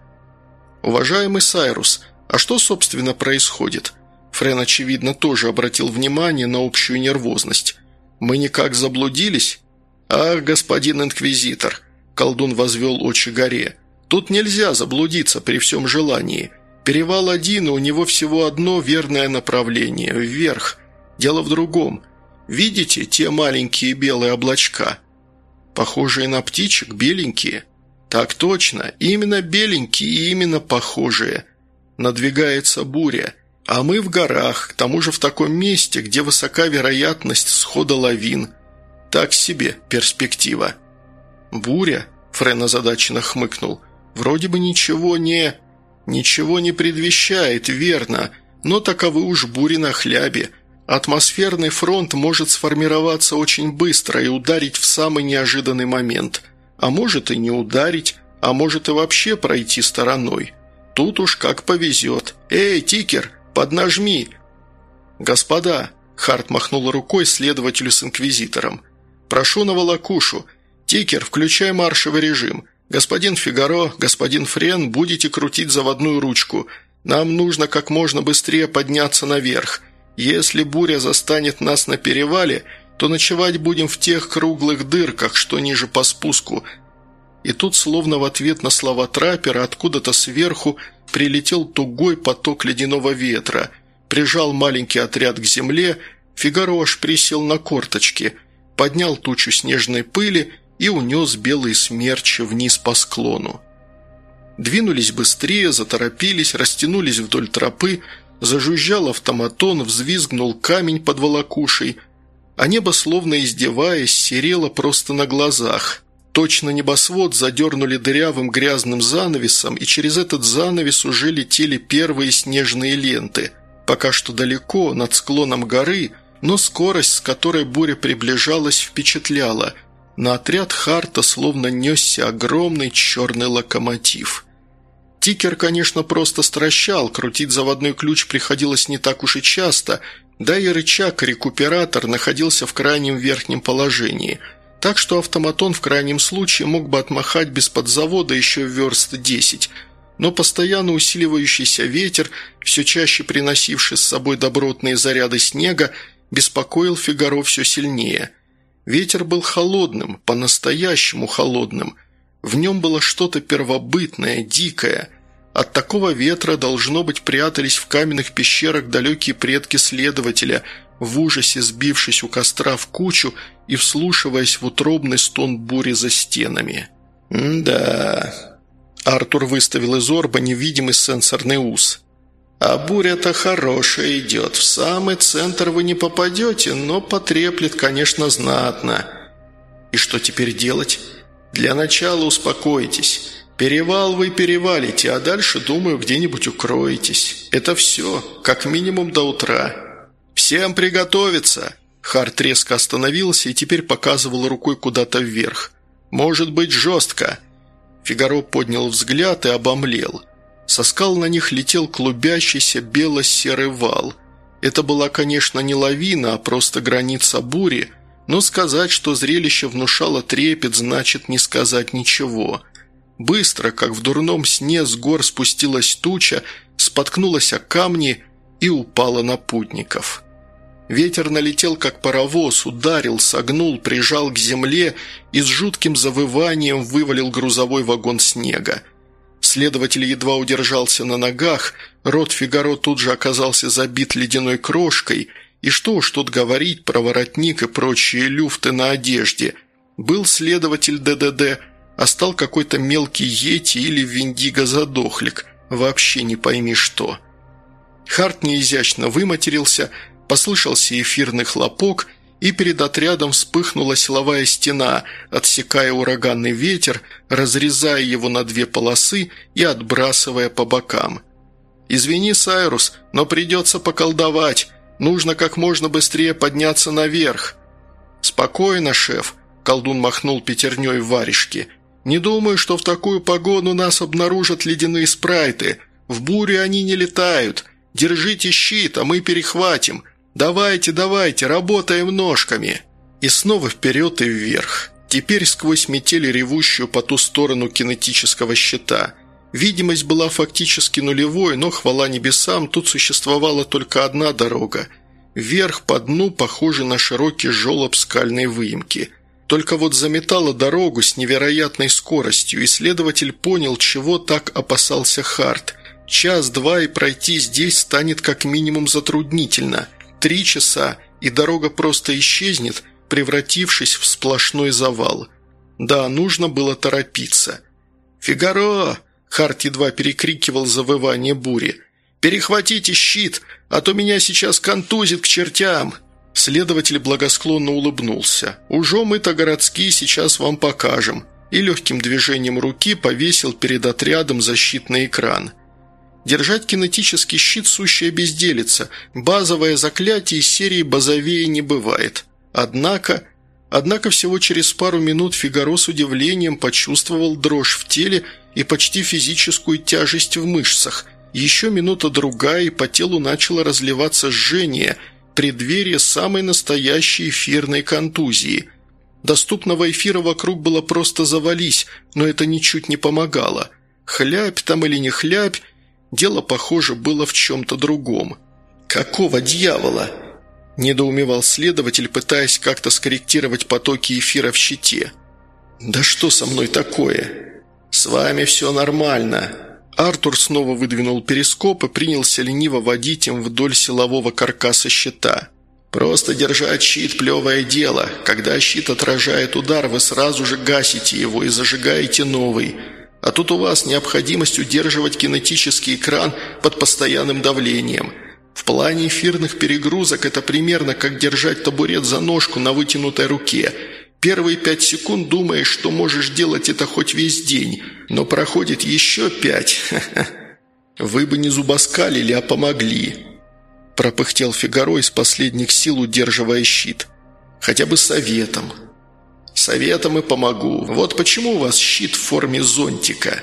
«Уважаемый Сайрус, а что, собственно, происходит?» Френ, очевидно, тоже обратил внимание на общую нервозность. «Мы никак заблудились?» «Ах, господин инквизитор!» – колдун возвел очи горе. «Тут нельзя заблудиться при всем желании. Перевал один, и у него всего одно верное направление – вверх. Дело в другом. Видите те маленькие белые облачка? Похожие на птичек, беленькие?» «Так точно, именно беленькие и именно похожие. Надвигается буря, а мы в горах, к тому же в таком месте, где высока вероятность схода лавин. Так себе перспектива». «Буря?» – Френ озадаченно хмыкнул. «Вроде бы ничего не... ничего не предвещает, верно, но таковы уж бури на хлябе. Атмосферный фронт может сформироваться очень быстро и ударить в самый неожиданный момент. А может и не ударить, а может и вообще пройти стороной. Тут уж как повезет. Эй, тикер, поднажми!» «Господа!» – Харт махнул рукой следователю с инквизитором. «Прошу на волокушу. Тикер, включай маршевый режим. Господин Фигаро, господин Френ, будете крутить заводную ручку. Нам нужно как можно быстрее подняться наверх. Если буря застанет нас на перевале, то ночевать будем в тех круглых дырках, что ниже по спуску». И тут, словно в ответ на слова траппера, откуда-то сверху прилетел тугой поток ледяного ветра, прижал маленький отряд к земле, Фигаро аж присел на корточки – поднял тучу снежной пыли и унес белые смерчи вниз по склону. Двинулись быстрее, заторопились, растянулись вдоль тропы, зажужжал автоматон, взвизгнул камень под волокушей, а небо, словно издеваясь, серело просто на глазах. Точно небосвод задернули дырявым грязным занавесом, и через этот занавес уже летели первые снежные ленты. Пока что далеко, над склоном горы – но скорость, с которой буря приближалась, впечатляла. На отряд Харта словно несся огромный черный локомотив. Тикер, конечно, просто стращал, крутить заводной ключ приходилось не так уж и часто, да и рычаг-рекуператор находился в крайнем верхнем положении, так что автоматон в крайнем случае мог бы отмахать без подзавода еще верст десять – но постоянно усиливающийся ветер, все чаще приносивший с собой добротные заряды снега, беспокоил Фигаро все сильнее. Ветер был холодным, по-настоящему холодным. В нем было что-то первобытное, дикое. От такого ветра, должно быть, прятались в каменных пещерах далекие предки следователя, в ужасе сбившись у костра в кучу и вслушиваясь в утробный стон бури за стенами. «Да...» Артур выставил из орба невидимый сенсорный ус. А буря-то хорошая идет. В самый центр вы не попадете, но потреплет, конечно, знатно. И что теперь делать? Для начала успокойтесь. Перевал вы перевалите, а дальше, думаю, где-нибудь укроетесь. Это все, как минимум до утра. Всем приготовиться!» Харт резко остановился и теперь показывал рукой куда-то вверх. «Может быть жестко». Фигаро поднял взгляд и обомлел. Со скал на них летел клубящийся бело-серый вал. Это была, конечно, не лавина, а просто граница бури, но сказать, что зрелище внушало трепет, значит не сказать ничего. Быстро, как в дурном сне, с гор спустилась туча, споткнулась о камни и упала на путников. Ветер налетел, как паровоз, ударил, согнул, прижал к земле и с жутким завыванием вывалил грузовой вагон снега. Следователь едва удержался на ногах, рот Фигаро тут же оказался забит ледяной крошкой, и что уж тут говорить про воротник и прочие люфты на одежде. Был следователь ДДД, а стал какой-то мелкий йети или виндиго-задохлик, вообще не пойми что. Харт неизящно выматерился, послышался эфирный хлопок – и перед отрядом вспыхнула силовая стена, отсекая ураганный ветер, разрезая его на две полосы и отбрасывая по бокам. «Извини, Сайрус, но придется поколдовать. Нужно как можно быстрее подняться наверх». «Спокойно, шеф». колдун махнул пятерней в варежке. «Не думаю, что в такую погоду нас обнаружат ледяные спрайты. В буре они не летают. Держите щит, а мы перехватим. Давайте, давайте, работаем ножками!» И снова вперед и вверх. Теперь сквозь метель ревущую по ту сторону кинетического щита. Видимость была фактически нулевой, но, хвала небесам, тут существовала только одна дорога. Вверх по дну, похожий на широкий желоб скальной выемки. Только вот заметала дорогу с невероятной скоростью, и следователь понял, чего так опасался Харт. Час-два и пройти здесь станет как минимум затруднительно. Три часа, и дорога просто исчезнет – превратившись в сплошной завал. Да, нужно было торопиться. «Фигаро!» – Харт едва перекрикивал завывание бури. «Перехватите щит, а то меня сейчас контузит к чертям!» Следователь благосклонно улыбнулся. «Ужо мы-то городские сейчас вам покажем» и легким движением руки повесил перед отрядом защитный экран. Держать кинетический щит – сущая безделица, базовое заклятие из серии «Базовее не бывает». Однако... Однако всего через пару минут Фигаро с удивлением почувствовал дрожь в теле и почти физическую тяжесть в мышцах. Еще минута-другая, и по телу начало разливаться жжение, преддверие самой настоящей эфирной контузии. Доступного эфира вокруг было просто завались, но это ничуть не помогало. Хлябь там или не хлябь, дело, похоже, было в чем-то другом. «Какого дьявола?» недоумевал следователь, пытаясь как-то скорректировать потоки эфира в щите. «Да что со мной такое?» «С вами все нормально». Артур снова выдвинул перископ и принялся лениво водить им вдоль силового каркаса щита. «Просто держать щит – плевое дело. Когда щит отражает удар, вы сразу же гасите его и зажигаете новый. А тут у вас необходимость удерживать кинетический экран под постоянным давлением – в плане эфирных перегрузок это примерно как держать табурет за ножку на вытянутой руке. Первые пять секунд думаешь, что можешь делать это хоть весь день, но проходит еще пять. Вы бы не зубоскалили, а помогли. Пропыхтел Фигаро из последних сил, удерживая щит. Хотя бы советом. Советом и помогу. Вот почему у вас щит в форме зонтика.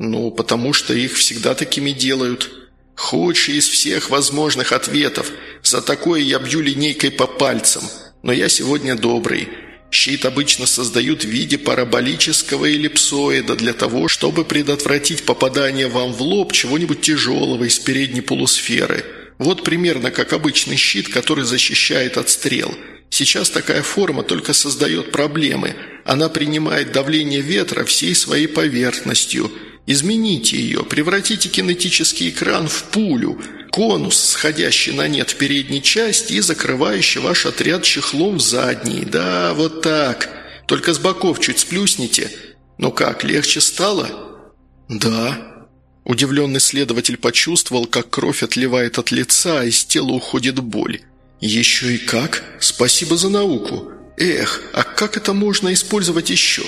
Ну, потому что их всегда такими делают. Худший из всех возможных ответов. За такое я бью линейкой по пальцам. Но я сегодня добрый. Щит обычно создают в виде параболического эллипсоида для того, чтобы предотвратить попадание вам в лоб чего-нибудь тяжелого из передней полусферы. Вот примерно как обычный щит, который защищает от стрел. Сейчас такая форма только создает проблемы. Она принимает давление ветра всей своей поверхностью – Измените ее, превратите кинетический экран в пулю, конус, сходящий на нет в передней части и закрывающий ваш отряд чехлом в задней. Да, вот так. Только с боков чуть сплюсните. Ну как, легче стало? Да. Удивленный следователь почувствовал, как кровь отливает от лица, а из тела уходит боль. «Еще и как? Спасибо за науку. Эх, а как это можно использовать еще?»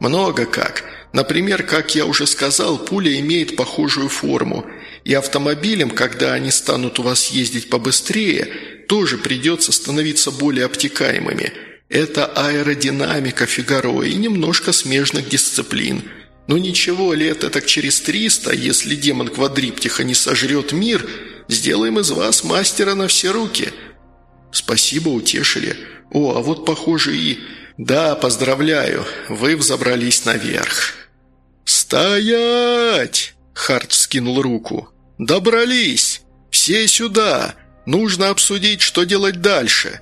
«Много как. Например, как я уже сказал, пуля имеет похожую форму, и автомобилям, когда они станут у вас ездить побыстрее, тоже придется становиться более обтекаемыми. Это аэродинамика Фигаро и немножко смежных дисциплин. Но ничего, лет так через триста, если демон Квадриптиха не сожрет мир, сделаем из вас мастера на все руки. Спасибо, утешили. О, а вот, похоже, и... Да, поздравляю, вы взобрались наверх. «Стоять!» – Харт скинул руку. «Добрались! Все сюда! Нужно обсудить, что делать дальше!»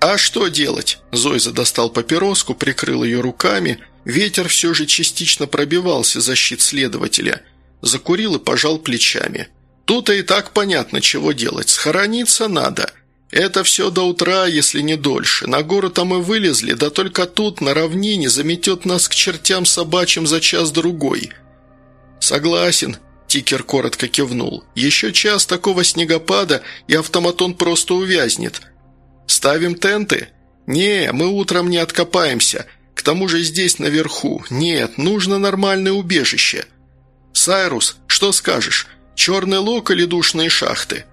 «А что делать?» Зойза достал папироску, прикрыл ее руками. Ветер все же частично пробивался за щит следователя. Закурил и пожал плечами. «Тут и так понятно, чего делать. Схорониться надо. Это все до утра, если не дольше. На гору-то мы вылезли, да только тут, на равнине, заметет нас к чертям собачьим за час-другой». «Согласен», – Тикер коротко кивнул. «Еще час такого снегопада, и автоматон просто увязнет. Ставим тенты?» «Не, мы утром не откопаемся. К тому же здесь наверху. Нет, нужно нормальное убежище». «Сайрус, что скажешь? Черный лог или душные шахты?»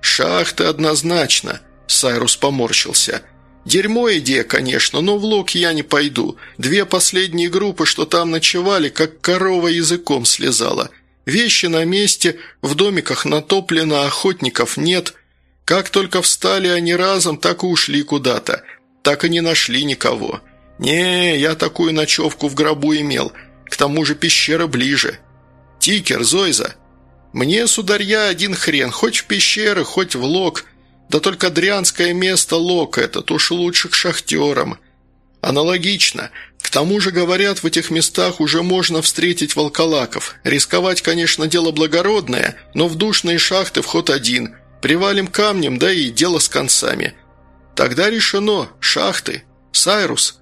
«Шахты однозначно», – Сайрус поморщился. Дерьмо идея, конечно, но в лог я не пойду. Две последние группы, что там ночевали, как корова языком слезала. Вещи на месте, в домиках натоплено, охотников нет. Как только встали они разом, так и ушли куда-то. Так и не нашли никого. Не, я такую ночевку в гробу имел. К тому же пещера ближе. Тикер, Зойза. Мне, сударья, один хрен, хоть в пещеры, хоть в лог. Да только дрянское место лог этот, уж лучше к шахтерам. Аналогично. К тому же, говорят, в этих местах уже можно встретить волколаков. Рисковать, конечно, дело благородное, но в душные шахты вход один – Привалим камнем, да и дело с концами. Тогда решено. Шахты. Сайрус.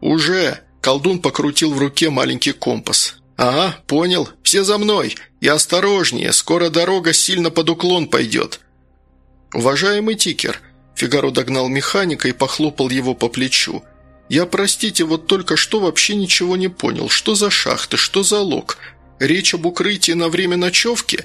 Уже. Колдун покрутил в руке маленький компас. «Ага, понял. Все за мной. И осторожнее, скоро дорога сильно под уклон пойдет». «Уважаемый Тикер», – Фигаро догнал механика и похлопал его по плечу. «Я, простите, вот только что вообще ничего не понял. Что за шахты, что за лог? Речь об укрытии на время ночевки?»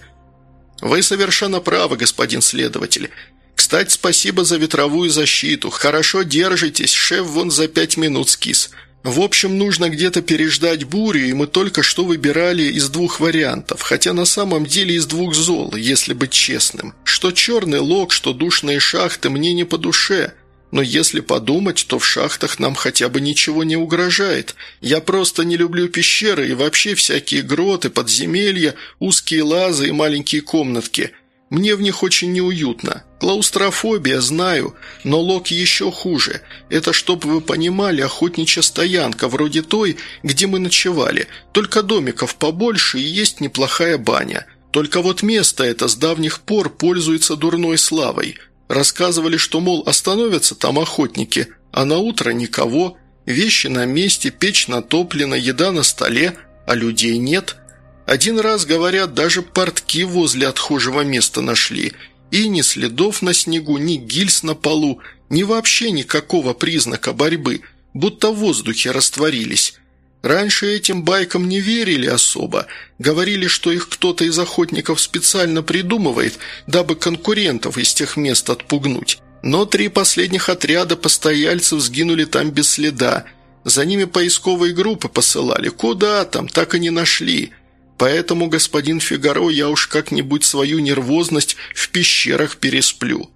«Вы совершенно правы, господин следователь. Кстати, спасибо за ветровую защиту. Хорошо держитесь, шеф вон за пять минут скис. В общем, нужно где-то переждать бурю, и мы только что выбирали из двух вариантов, хотя на самом деле из двух зол, если быть честным. Что черный лог, что душные шахты мне не по душе». Но если подумать, то в шахтах нам хотя бы ничего не угрожает. Я просто не люблю пещеры и вообще всякие гроты, подземелья, узкие лазы и маленькие комнатки. Мне в них очень неуютно. Клаустрофобия, знаю, но лог еще хуже. Это, чтобы вы понимали, охотничья стоянка, вроде той, где мы ночевали. Только домиков побольше и есть неплохая баня. Только вот место это с давних пор пользуется дурной славой – Рассказывали, что, мол, остановятся там охотники, а на утро никого, вещи на месте, печь натоплена, еда на столе, а людей нет. Один раз, говорят, даже портки возле отхожего места нашли, и ни следов на снегу, ни гильз на полу, ни вообще никакого признака борьбы, будто в воздухе растворились. Раньше этим байкам не верили особо. Говорили, что их кто-то из охотников специально придумывает, дабы конкурентов из тех мест отпугнуть. Но три последних отряда постояльцев сгинули там без следа. За ними поисковые группы посылали. Куда там, так и не нашли. Поэтому, господин Фигаро, я уж как-нибудь свою нервозность в пещерах пересплю.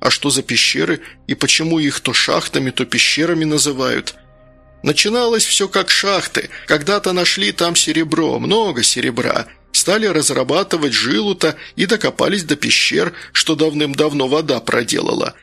А что за пещеры и почему их то шахтами, то пещерами называют – Начиналось все как шахты. Когда-то нашли там серебро, много серебра. Стали разрабатывать жилута и докопались до пещер, что давным-давно вода проделала.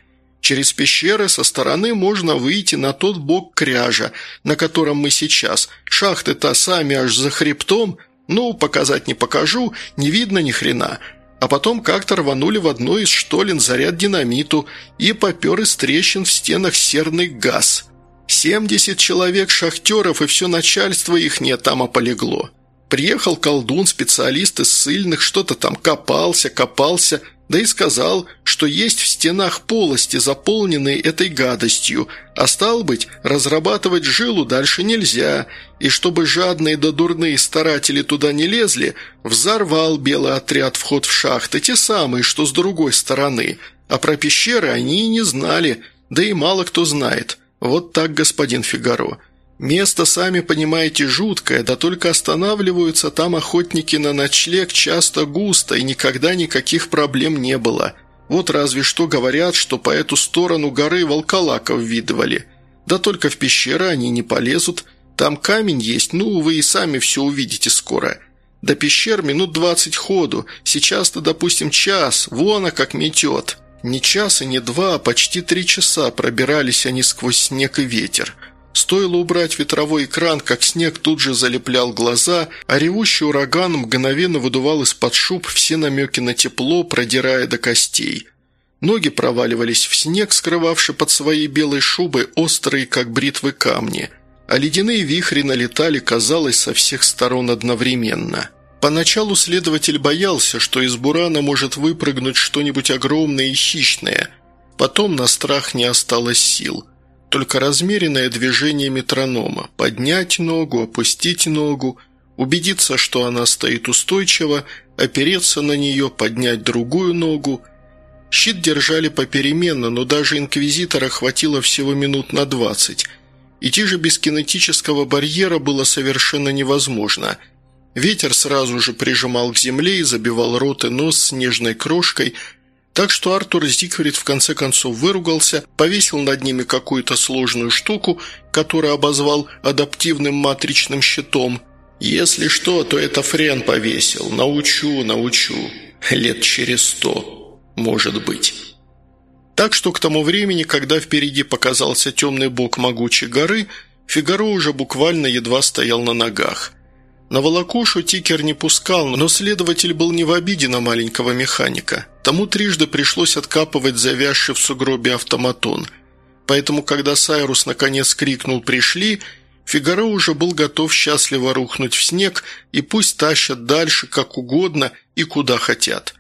Через пещеры со стороны можно выйти на тот бок кряжа, на котором мы сейчас. Шахты-то сами аж за хребтом. Ну, показать не покажу, не видно ни хрена. А потом как-то рванули в одной из штолен заряд динамиту и попер из трещин в стенах серный газ – Семьдесят человек шахтеров и все начальство их не там ополегло. Приехал колдун, специалист из сыльных, что-то там копался, копался, да и сказал, что есть в стенах полости, заполненные этой гадостью, а стал быть, разрабатывать жилу дальше нельзя, и чтобы жадные да дурные старатели туда не лезли, взорвал белый отряд вход в шахты, те самые, что с другой стороны, а про пещеры они и не знали, да и мало кто знает». «Вот так, господин Фигаро. Место, сами понимаете, жуткое, да только останавливаются там охотники на ночлег часто густо, и никогда никаких проблем не было. Вот разве что говорят, что по эту сторону горы волколаков видывали. Да только в пещеры они не полезут. Там камень есть, ну, вы и сами все увидите скоро». До пещер минут двадцать ходу, сейчас-то, допустим, час, вон а как метет». Не час и не два, а почти три часа пробирались они сквозь снег и ветер. Стоило убрать ветровой экран, как снег тут же залеплял глаза, а ревущий ураган мгновенно выдувал из-под шуб все намеки на тепло, продирая до костей. Ноги проваливались в снег, скрывавший под своей белой шубой острые, как бритвы, камни, а ледяные вихри налетали, казалось, со всех сторон одновременно – Поначалу следователь боялся, что из бурана может выпрыгнуть что-нибудь огромное и хищное. Потом на страх не осталось сил. Только размеренное движение метронома. Поднять ногу, опустить ногу, убедиться, что она стоит устойчиво, опереться на нее, поднять другую ногу. Щит держали попеременно, но даже инквизитора хватило всего минут на двадцать. Идти же без кинетического барьера было совершенно невозможно. Ветер сразу же прижимал к земле и забивал рот и нос снежной крошкой, так что Артур Зигфрид в конце концов выругался, повесил над ними какую-то сложную штуку, которую обозвал адаптивным матричным щитом. «Если что, то это Френ повесил. Научу, научу. Лет через сто, может быть». Так что к тому времени, когда впереди показался темный бок могучей горы, Фигаро уже буквально едва стоял на ногах. На волокушу тикер не пускал, но следователь был не в обиде на маленького механика. Тому трижды пришлось откапывать завязший в сугробе автоматон. Поэтому, когда Сайрус наконец крикнул «Пришли!», Фигаро уже был готов счастливо рухнуть в снег и пусть тащат дальше, как угодно и куда хотят.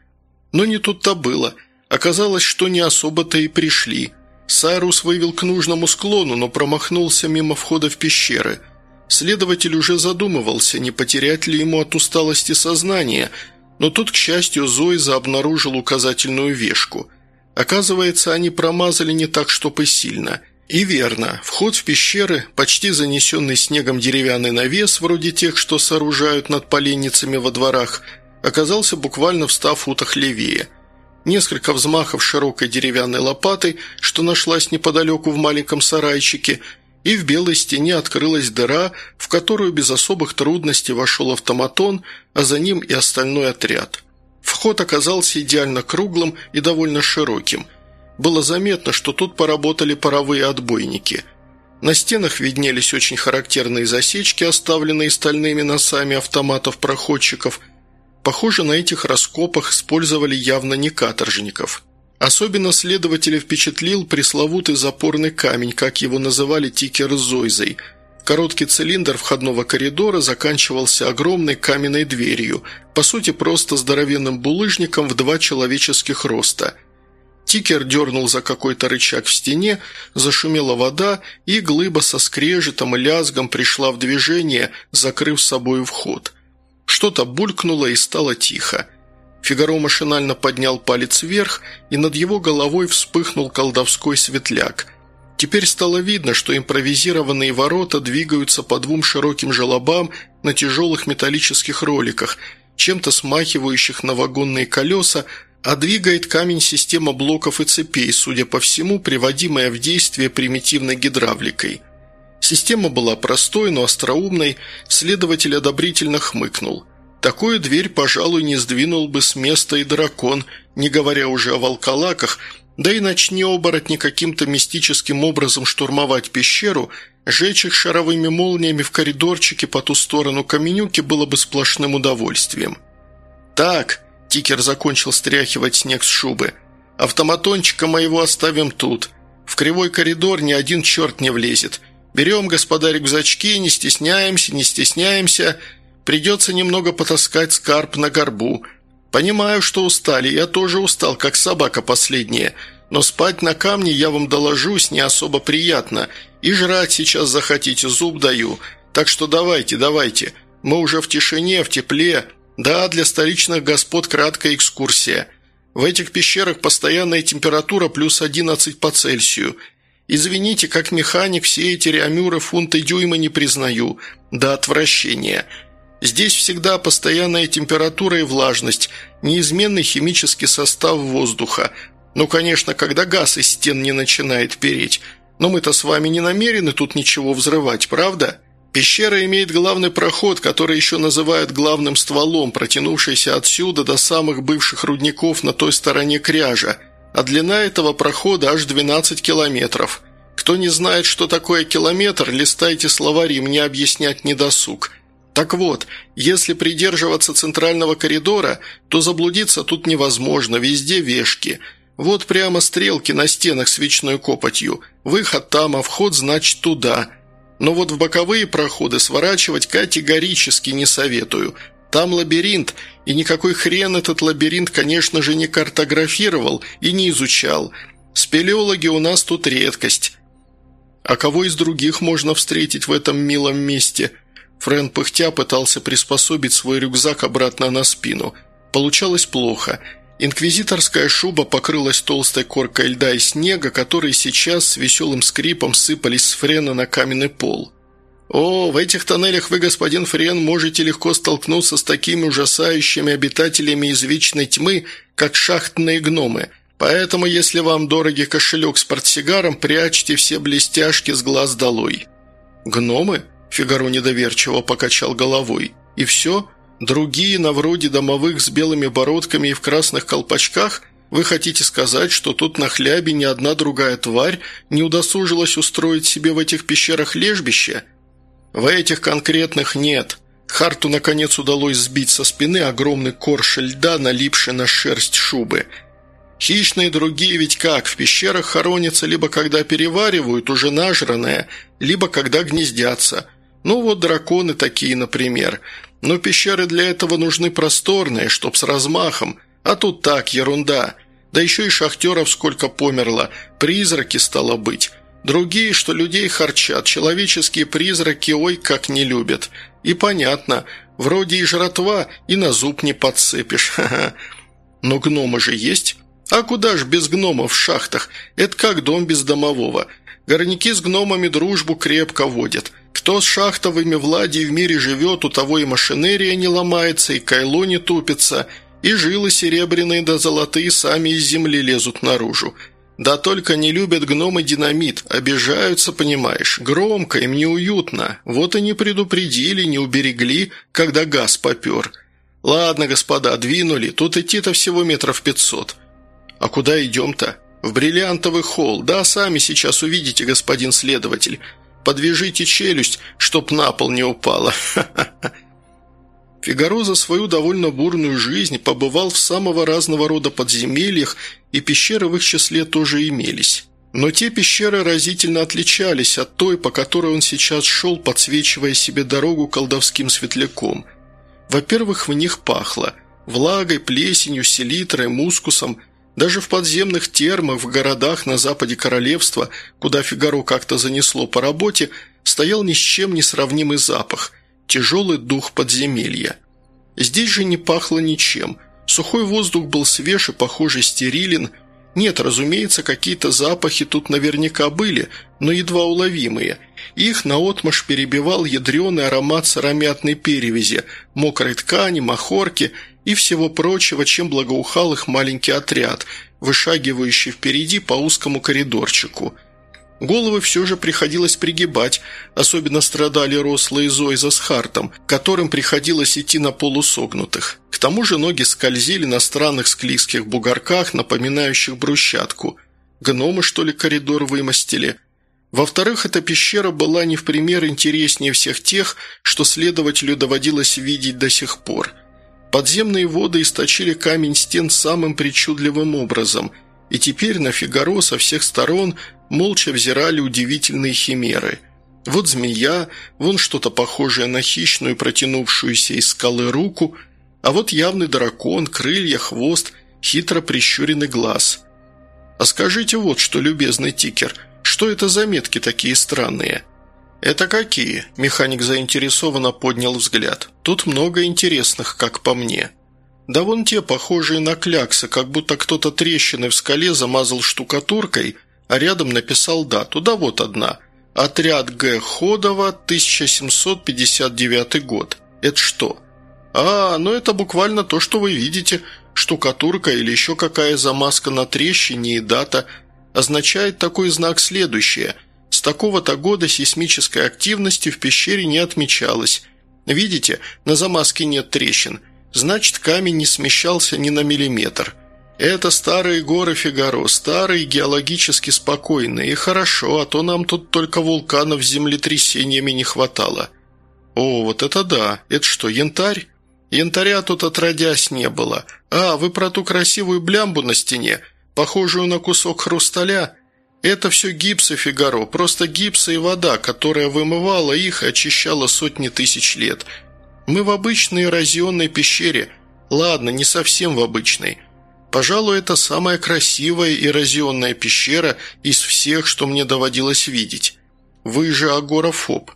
Но не тут-то было. Оказалось, что не особо-то и пришли. Сайрус вывел к нужному склону, но промахнулся мимо входа в пещеры. Следователь уже задумывался, не потерять ли ему от усталости сознание – но тут, к счастью, Зоиза обнаружил указательную вешку. Оказывается, они промазали не так, чтобы сильно. И верно, вход в пещеры, почти занесенный снегом деревянный навес, вроде тех, что сооружают над поленницами во дворах, оказался буквально в ста футах левее. Несколько взмахов широкой деревянной лопатой, что нашлась неподалеку в маленьком сарайчике – и в белой стене открылась дыра, в которую без особых трудностей вошел автоматон, а за ним и остальной отряд. Вход оказался идеально круглым и довольно широким. Было заметно, что тут поработали паровые отбойники. На стенах виднелись очень характерные засечки, оставленные стальными носами автоматов-проходчиков. Похоже, на этих раскопах использовали явно не каторжников. Особенно следователя впечатлил пресловутый запорный камень, как его называли тикер Зойзой. Короткий цилиндр входного коридора заканчивался огромной каменной дверью, по сути просто здоровенным булыжником в два человеческих роста. Тикер дернул за какой-то рычаг в стене, зашумела вода, и глыба со скрежетом и лязгом пришла в движение, закрыв собой вход. Что-то булькнуло и стало тихо. Фигаро машинально поднял палец вверх, и над его головой вспыхнул колдовской светляк. Теперь стало видно, что импровизированные ворота двигаются по двум широким желобам на тяжелых металлических роликах, чем-то смахивающих на вагонные колеса, а двигает камень система блоков и цепей, судя по всему, приводимая в действие примитивной гидравликой. Система была простой, но остроумной, следователь одобрительно хмыкнул – Такую дверь, пожалуй, не сдвинул бы с места и дракон, не говоря уже о волколаках, да и начни оборотни каким-то мистическим образом штурмовать пещеру, жечь их шаровыми молниями в коридорчике по ту сторону каменюки было бы сплошным удовольствием. «Так», – Тикер закончил стряхивать снег с шубы, – «автоматончика моего оставим тут. В кривой коридор ни один черт не влезет. Берем, господа, рюкзачки, не стесняемся, не стесняемся», Придется немного потаскать скарб на горбу. Понимаю, что устали, я тоже устал, как собака последняя. Но спать на камне, я вам доложусь, не особо приятно. И жрать сейчас захотите, зуб даю. Так что давайте, давайте. Мы уже в тишине, в тепле. Да, для столичных господ краткая экскурсия. В этих пещерах постоянная температура плюс 11 по Цельсию. Извините, как механик, все эти реамюры фунты дюйма не признаю. До отвращения. Здесь всегда постоянная температура и влажность, неизменный химический состав воздуха. Ну, конечно, когда газ из стен не начинает переть. Но мы-то с вами не намерены тут ничего взрывать, правда? Пещера имеет главный проход, который еще называют главным стволом, протянувшийся отсюда до самых бывших рудников на той стороне кряжа. А длина этого прохода аж 12 километров. Кто не знает, что такое километр, листайте словари, мне объяснять не досуг. Так вот, если придерживаться центрального коридора, то заблудиться тут невозможно, везде вешки. Вот прямо стрелки на стенах с вечной копотью. Выход там, а вход значит туда. Но вот в боковые проходы сворачивать категорически не советую. Там лабиринт, и никакой хрен этот лабиринт, конечно же, не картографировал и не изучал. Спелеологи у нас тут редкость. А кого из других можно встретить в этом милом месте – Френ пыхтя пытался приспособить свой рюкзак обратно на спину. Получалось плохо. Инквизиторская шуба покрылась толстой коркой льда и снега, которые сейчас с веселым скрипом сыпались с френа на каменный пол. «О, в этих тоннелях вы, господин Френ, можете легко столкнуться с такими ужасающими обитателями из вечной тьмы, как шахтные гномы. Поэтому, если вам дороги кошелек с портсигаром, прячьте все блестяшки с глаз долой». «Гномы?» – Фигаро недоверчиво покачал головой. «И все? Другие, на вроде домовых с белыми бородками и в красных колпачках? Вы хотите сказать, что тут на хлябе ни одна другая тварь не удосужилась устроить себе в этих пещерах лежбище?» «В этих конкретных нет», Харту, наконец, удалось сбить со спины огромный корж льда, налипший на шерсть шубы – Хищные другие ведь как, в пещерах хоронятся либо когда переваривают уже нажранное, либо когда гнездятся. Ну вот драконы такие, например. Но пещеры для этого нужны просторные, чтоб с размахом, а тут так, ерунда. Да еще и шахтеров сколько померло, призраки стало быть. Другие, что людей харчат, человеческие призраки ой как не любят. И понятно, вроде и жратва, и на зуб не подцепишь, ха-ха. Но гномы же есть, а куда ж без гномов в шахтах? Это как дом без домового. Горняки с гномами дружбу крепко водят. Кто с шахтовыми владей в мире живет, у того и машинерия не ломается, и кайло не тупится, и жилы серебряные да золотые сами из земли лезут наружу. Да только не любят гномы динамит, обижаются, понимаешь, громко, им неуютно. Вот и не предупредили, не уберегли, когда газ попер. Ладно, господа, двинули, тут идти-то всего метров пятьсот. «А куда идем-то?» «В бриллиантовый холл. Да, сами сейчас увидите, господин следователь. Подвяжите челюсть, чтоб на пол не упала. Фигаро за свою довольно бурную жизнь побывал в самого разного рода подземельях, и пещеры в их числе тоже имелись. Но те пещеры разительно отличались от той, по которой он сейчас шел, подсвечивая себе дорогу колдовским светляком. Во-первых, в них пахло – влагой, плесенью, селитрой, мускусом – даже в подземных термах в городах на западе королевства, куда Фигаро как-то занесло по работе, стоял ни с чем не сравнимый запах – тяжелый дух подземелья. Здесь же не пахло ничем. Сухой воздух был свеж и, похоже, стерилен. Нет, разумеется, какие-то запахи тут наверняка были, но едва уловимые. Их наотмашь перебивал ядреный аромат сыромятной перевязи, мокрой ткани, махорки – и всего прочего, чем благоухал их маленький отряд, вышагивающий впереди по узкому коридорчику. Головы все же приходилось пригибать, особенно страдали рослые Зойза с Хартом, которым приходилось идти на полусогнутых. К тому же ноги скользили на странных склизких бугорках, напоминающих брусчатку. Гномы, что ли, коридор вымостили – во-вторых, эта пещера была не в пример интереснее всех тех, что следователю доводилось видеть до сих пор – Подземные воды источили камень стен самым причудливым образом, и теперь на Фигаро со всех сторон молча взирали удивительные химеры. Вот змея, вон что-то похожее на хищную, протянувшуюся из скалы руку, а вот явный дракон, крылья, хвост, хитро прищуренный глаз. «А скажите вот что, любезный тикер, что это за метки такие странные?» «Это какие?» – механик заинтересованно поднял взгляд. «Тут много интересных, как по мне». «Да вон те, похожие на кляксы, как будто кто-то трещины в скале замазал штукатуркой, а рядом написал дату. Да вот одна. Отряд Г. Ходова, 1759 год. Это что?» «А, ну это буквально то, что вы видите. Штукатурка или еще какая замазка на трещине и дата. Означает такой знак следующее – такого-то года сейсмической активности в пещере не отмечалось. Видите, на замазке нет трещин. Значит, камень не смещался ни на миллиметр. Это старые горы Фигаро, старые геологически спокойные. И хорошо, а то нам тут только вулканов с землетрясениями не хватало. О, вот это да. Это что, янтарь? Янтаря тут отродясь не было. А, вы про ту красивую блямбу на стене, похожую на кусок хрусталя? Это все гипсы Фигаро, просто гипсы и вода, которая вымывала их и очищала сотни тысяч лет. Мы в обычной эрозионной пещере. Ладно, не совсем в обычной. Пожалуй, это самая красивая эрозионная пещера из всех, что мне доводилось видеть. Вы же агорафоб.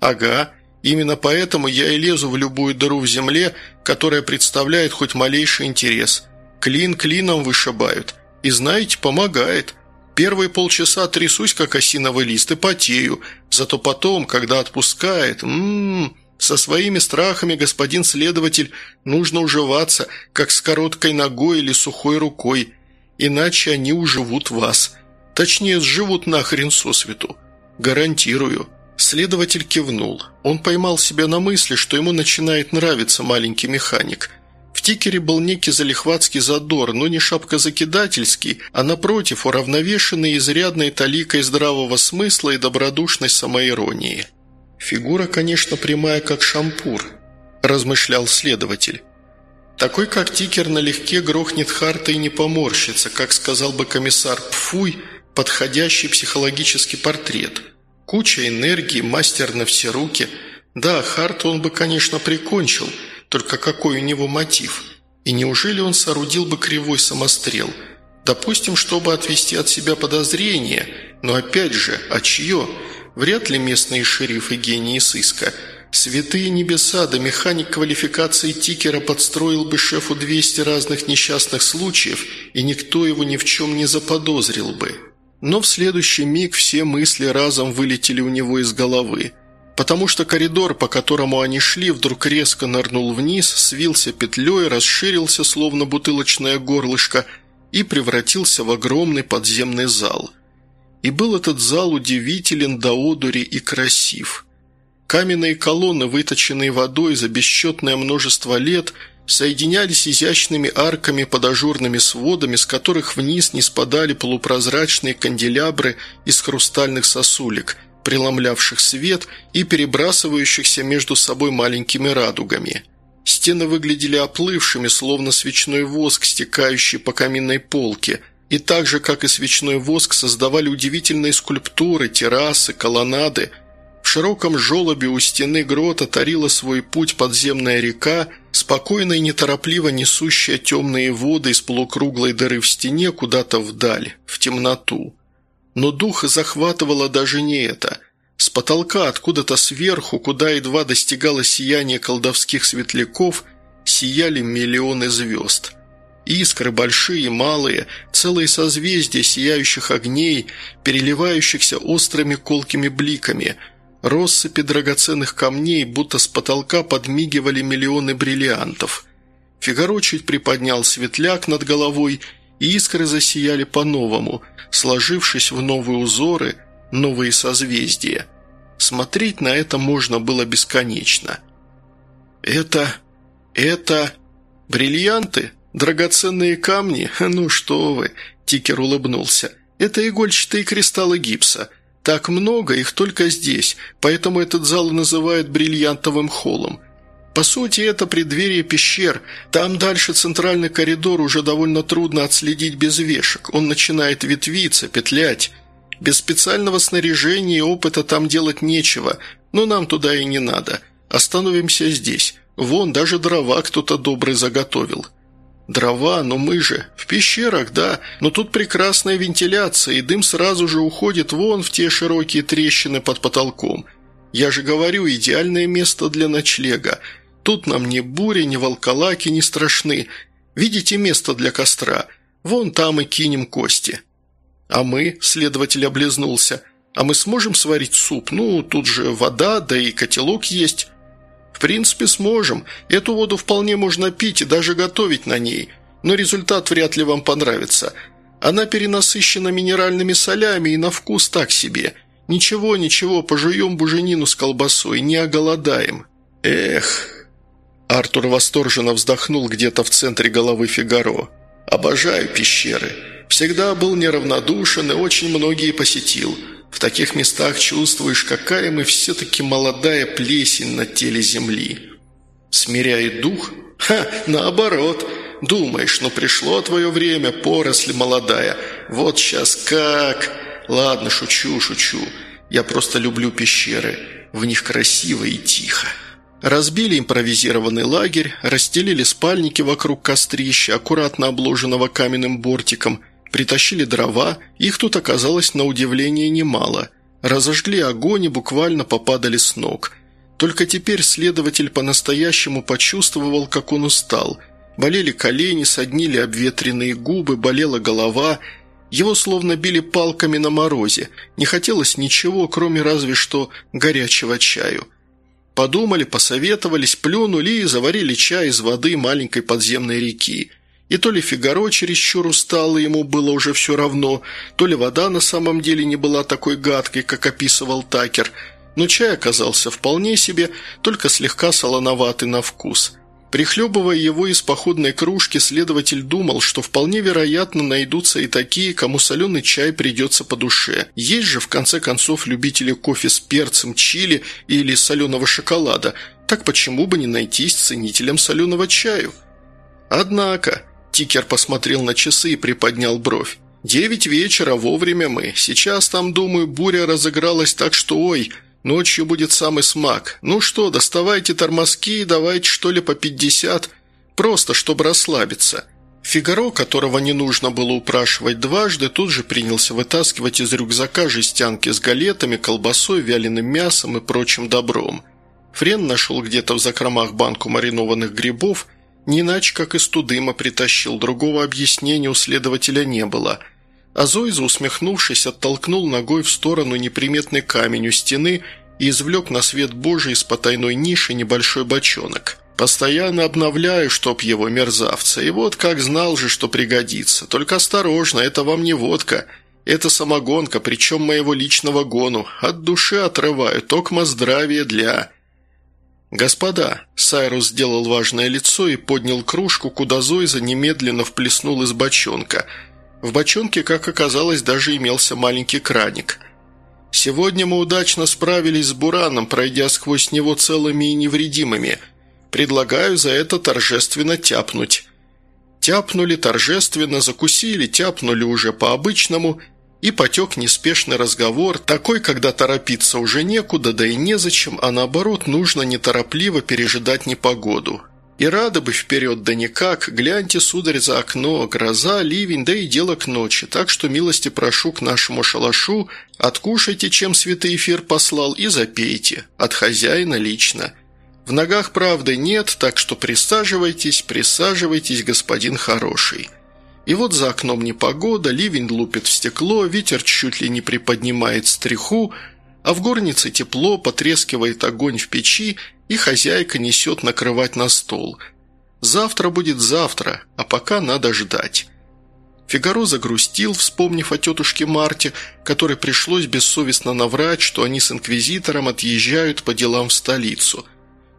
Ага, именно поэтому я и лезу в любую дыру в земле, которая представляет хоть малейший интерес. Клин клином вышибают. И знаете, помогает. Первые полчаса трясусь, как осиновый лист, и потею. Зато потом, когда отпускает... Ммм... Со своими страхами, господин следователь, нужно уживаться, как с короткой ногой или сухой рукой, иначе они уживут вас. Точнее, сживут нахрен сосвету. Гарантирую». Следователь кивнул. Он поймал себя на мысли, что ему начинает нравиться маленький механик. В тикере был некий залихватский задор, но не шапкозакидательский, а напротив, уравновешенный изрядной таликой здравого смысла и добродушной самоиронии. «Фигура, конечно, прямая, как шампур», – размышлял следователь. «Такой, как тикер, налегке грохнет Харта и не поморщится, как сказал бы комиссар Пфуй, подходящий психологический портрет. Куча энергии, мастер на все руки. Да, Харта он бы, конечно, прикончил, только какой у него мотив? И неужели он соорудил бы кривой самострел? Допустим, чтобы отвести от себя подозрения, но опять же, а чье?» Вряд ли местные шерифы гении сыска. Святые небеса, да механик квалификации тикера подстроил бы шефу 200 разных несчастных случаев, и никто его ни в чем не заподозрил бы. Но в следующий миг все мысли разом вылетели у него из головы. Потому что коридор, по которому они шли, вдруг резко нырнул вниз, свился петлей, расширился, словно бутылочное горлышко, и превратился в огромный подземный зал – и был этот зал удивителен до одури и красив. Каменные колонны, выточенные водой за бесчетное множество лет, соединялись изящными арками под ажурными сводами, с которых вниз не спадали полупрозрачные канделябры из хрустальных сосулек, преломлявших свет и перебрасывающихся между собой маленькими радугами. Стены выглядели оплывшими, словно свечной воск, стекающий по каминной полке – и так же, как и свечной воск, создавали удивительные скульптуры, террасы, колоннады. В широком желобе у стены грота тарила свой путь подземная река, спокойно и неторопливо несущая темные воды из полукруглой дыры в стене куда-то вдаль, в темноту. Но дух захватывало даже не это. С потолка, откуда-то сверху, куда едва достигало сияние колдовских светляков, сияли миллионы звезд – Искры большие, малые, целые созвездия сияющих огней, переливающихся острыми колкими бликами. Россыпи драгоценных камней, будто с потолка подмигивали миллионы бриллиантов. Фигаро чуть приподнял светляк над головой, и искры засияли по-новому, сложившись в новые узоры, новые созвездия. Смотреть на это можно было бесконечно. «Это... это... бриллианты?» «Драгоценные камни? Ну что вы!» – Тикер улыбнулся. «Это игольчатые кристаллы гипса. Так много, их только здесь, поэтому этот зал называют бриллиантовым холлом. По сути, это преддверие пещер. Там дальше центральный коридор уже довольно трудно отследить без вешек. Он начинает ветвиться, петлять. Без специального снаряжения и опыта там делать нечего, но нам туда и не надо. Остановимся здесь. Вон, даже дрова кто-то добрый заготовил». «Дрова, но мы же в пещерах, да, но тут прекрасная вентиляция, и дым сразу же уходит вон в те широкие трещины под потолком. Я же говорю, идеальное место для ночлега. Тут нам ни бури, ни волколаки не страшны. Видите место для костра? Вон там и кинем кости». «А мы?» – следователь облизнулся. «А мы сможем сварить суп? Ну, тут же вода, да и котелок есть». «В принципе, сможем. Эту воду вполне можно пить и даже готовить на ней. Но результат вряд ли вам понравится. Она перенасыщена минеральными солями и на вкус так себе. Ничего, ничего, пожуем буженину с колбасой, не оголодаем». «Эх...» Артур восторженно вздохнул где-то в центре головы Фигаро. «Обожаю пещеры. Всегда был неравнодушен и очень многие посетил». В таких местах чувствуешь, какая мы все-таки молодая плесень на теле земли. Смиряет дух? Ха, наоборот. Думаешь, ну пришло твое время, поросль молодая. Вот сейчас как... Ладно, шучу, шучу. Я просто люблю пещеры. В них красиво и тихо. Разбили импровизированный лагерь, расстелили спальники вокруг кострища, аккуратно обложенного каменным бортиком – Притащили дрова, их тут оказалось на удивление немало. Разожгли огонь и буквально попадали с ног. Только теперь следователь по-настоящему почувствовал, как он устал. Болели колени, соднили обветренные губы, болела голова. Его словно били палками на морозе. Не хотелось ничего, кроме разве что горячего чаю. Подумали, посоветовались, плюнули и заварили чай из воды маленькой подземной реки. И то ли Фигаро чересчур устал, и ему было уже все равно, то ли вода на самом деле не была такой гадкой, как описывал Такер, но чай оказался вполне себе, только слегка солоноватый на вкус. Прихлебывая его из походной кружки, следователь думал, что вполне вероятно найдутся и такие, кому соленый чай придется по душе. Есть же, в конце концов, любители кофе с перцем, чили или соленого шоколада, так почему бы не найтись ценителем соленого чаю? Однако... Тикер посмотрел на часы и приподнял бровь. «Девять вечера, вовремя мы. Сейчас там, думаю, буря разыгралась так, что ой, ночью будет самый смак. Ну что, доставайте тормозки и давайте что ли по пятьдесят, просто чтобы расслабиться». Фигаро, которого не нужно было упрашивать дважды, тут же принялся вытаскивать из рюкзака жестянки с галетами, колбасой, вяленым мясом и прочим добром. Френ нашел где-то в закромах банку маринованных грибов не иначе, как из Тудыма притащил, другого объяснения у следователя не было. А Зойза, усмехнувшись, оттолкнул ногой в сторону неприметный камень у стены и извлек на свет Божий из потайной ниши небольшой бочонок. «Постоянно обновляю, чтоб его мерзавца, и вот как знал же, что пригодится. Только осторожно, это вам не водка». Это самогонка, причем моего личного гону. От души отрываю, токмо здравие для...» «Господа!» – Сайрус сделал важное лицо и поднял кружку, куда Зойза немедленно вплеснул из бочонка. В бочонке, как оказалось, даже имелся маленький краник. «Сегодня мы удачно справились с Бураном, пройдя сквозь него целыми и невредимыми. Предлагаю за это торжественно тяпнуть». Тяпнули торжественно, закусили, тяпнули уже по-обычному – и потек неспешный разговор, такой, когда торопиться уже некуда, да и незачем, а наоборот нужно неторопливо пережидать непогоду. И рады бы вперед, да никак, гляньте, сударь, за окно, гроза, ливень, да и дело к ночи, так что милости прошу к нашему шалашу, откушайте, чем святый эфир послал, и запейте, от хозяина лично. В ногах правды нет, так что присаживайтесь, присаживайтесь, господин хороший». И вот за окном непогода, ливень лупит в стекло, ветер чуть ли не приподнимает стриху, а в горнице тепло, потрескивает огонь в печи, и хозяйка несет накрывать на стол. Завтра будет завтра, а пока надо ждать. Фигаро загрустил, вспомнив о тетушке Марте, которой пришлось бессовестно наврать, что они с инквизитором отъезжают по делам в столицу.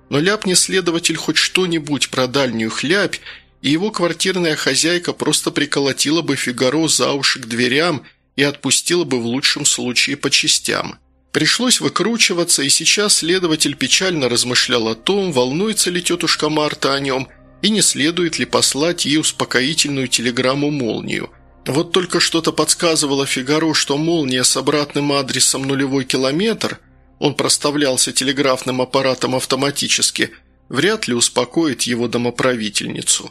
Но ляпни следователь хоть что-нибудь про дальнюю хлябь, и его квартирная хозяйка просто приколотила бы Фигаро за уши к дверям и отпустила бы в лучшем случае по частям. Пришлось выкручиваться, и сейчас следователь печально размышлял о том, волнуется ли тетушка Марта о нем и не следует ли послать ей успокоительную телеграмму-молнию. Вот только что-то подсказывало Фигаро, что молния с обратным адресом нулевой километр, он проставлялся телеграфным аппаратом автоматически, вряд ли успокоит его домоправительницу.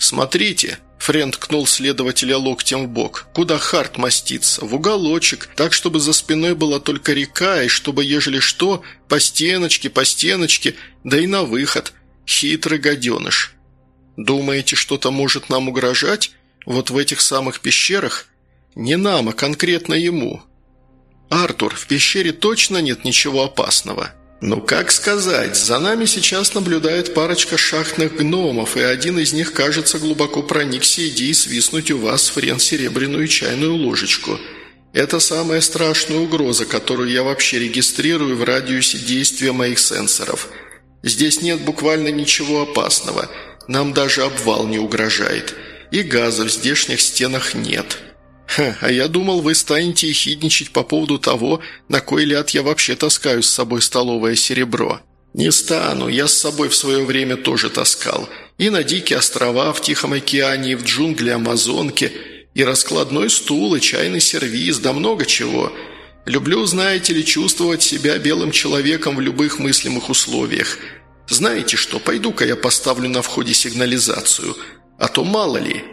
«Смотрите!» – Френд ткнул следователя локтем в бок. «Куда Харт мастится? В уголочек, так, чтобы за спиной была только река, и чтобы, ежели что, по стеночке, по стеночке, да и на выход. Хитрый гаденыш. Думаете, что-то может нам угрожать? Вот в этих самых пещерах? Не нам, а конкретно ему. Артур, в пещере точно нет ничего опасного?» «Ну, как сказать, за нами сейчас наблюдает парочка шахтных гномов, и один из них, кажется, глубоко проникся идеей свистнуть у вас, Френ, серебряную чайную ложечку. Это самая страшная угроза, которую я вообще регистрирую в радиусе действия моих сенсоров. Здесь нет буквально ничего опасного, нам даже обвал не угрожает, и газа в здешних стенах нет». Ха, а я думал, вы станете ехидничать по поводу того, на кой ляд я вообще таскаю с собой столовое серебро. Не стану, я с собой в свое время тоже таскал. И на дикие острова в Тихом океане, и в джунгли Амазонки, и раскладной стул, и чайный сервиз, да много чего. Люблю, знаете ли, чувствовать себя белым человеком в любых мыслимых условиях. Знаете что, пойду-ка я поставлю на входе сигнализацию, а то мало ли,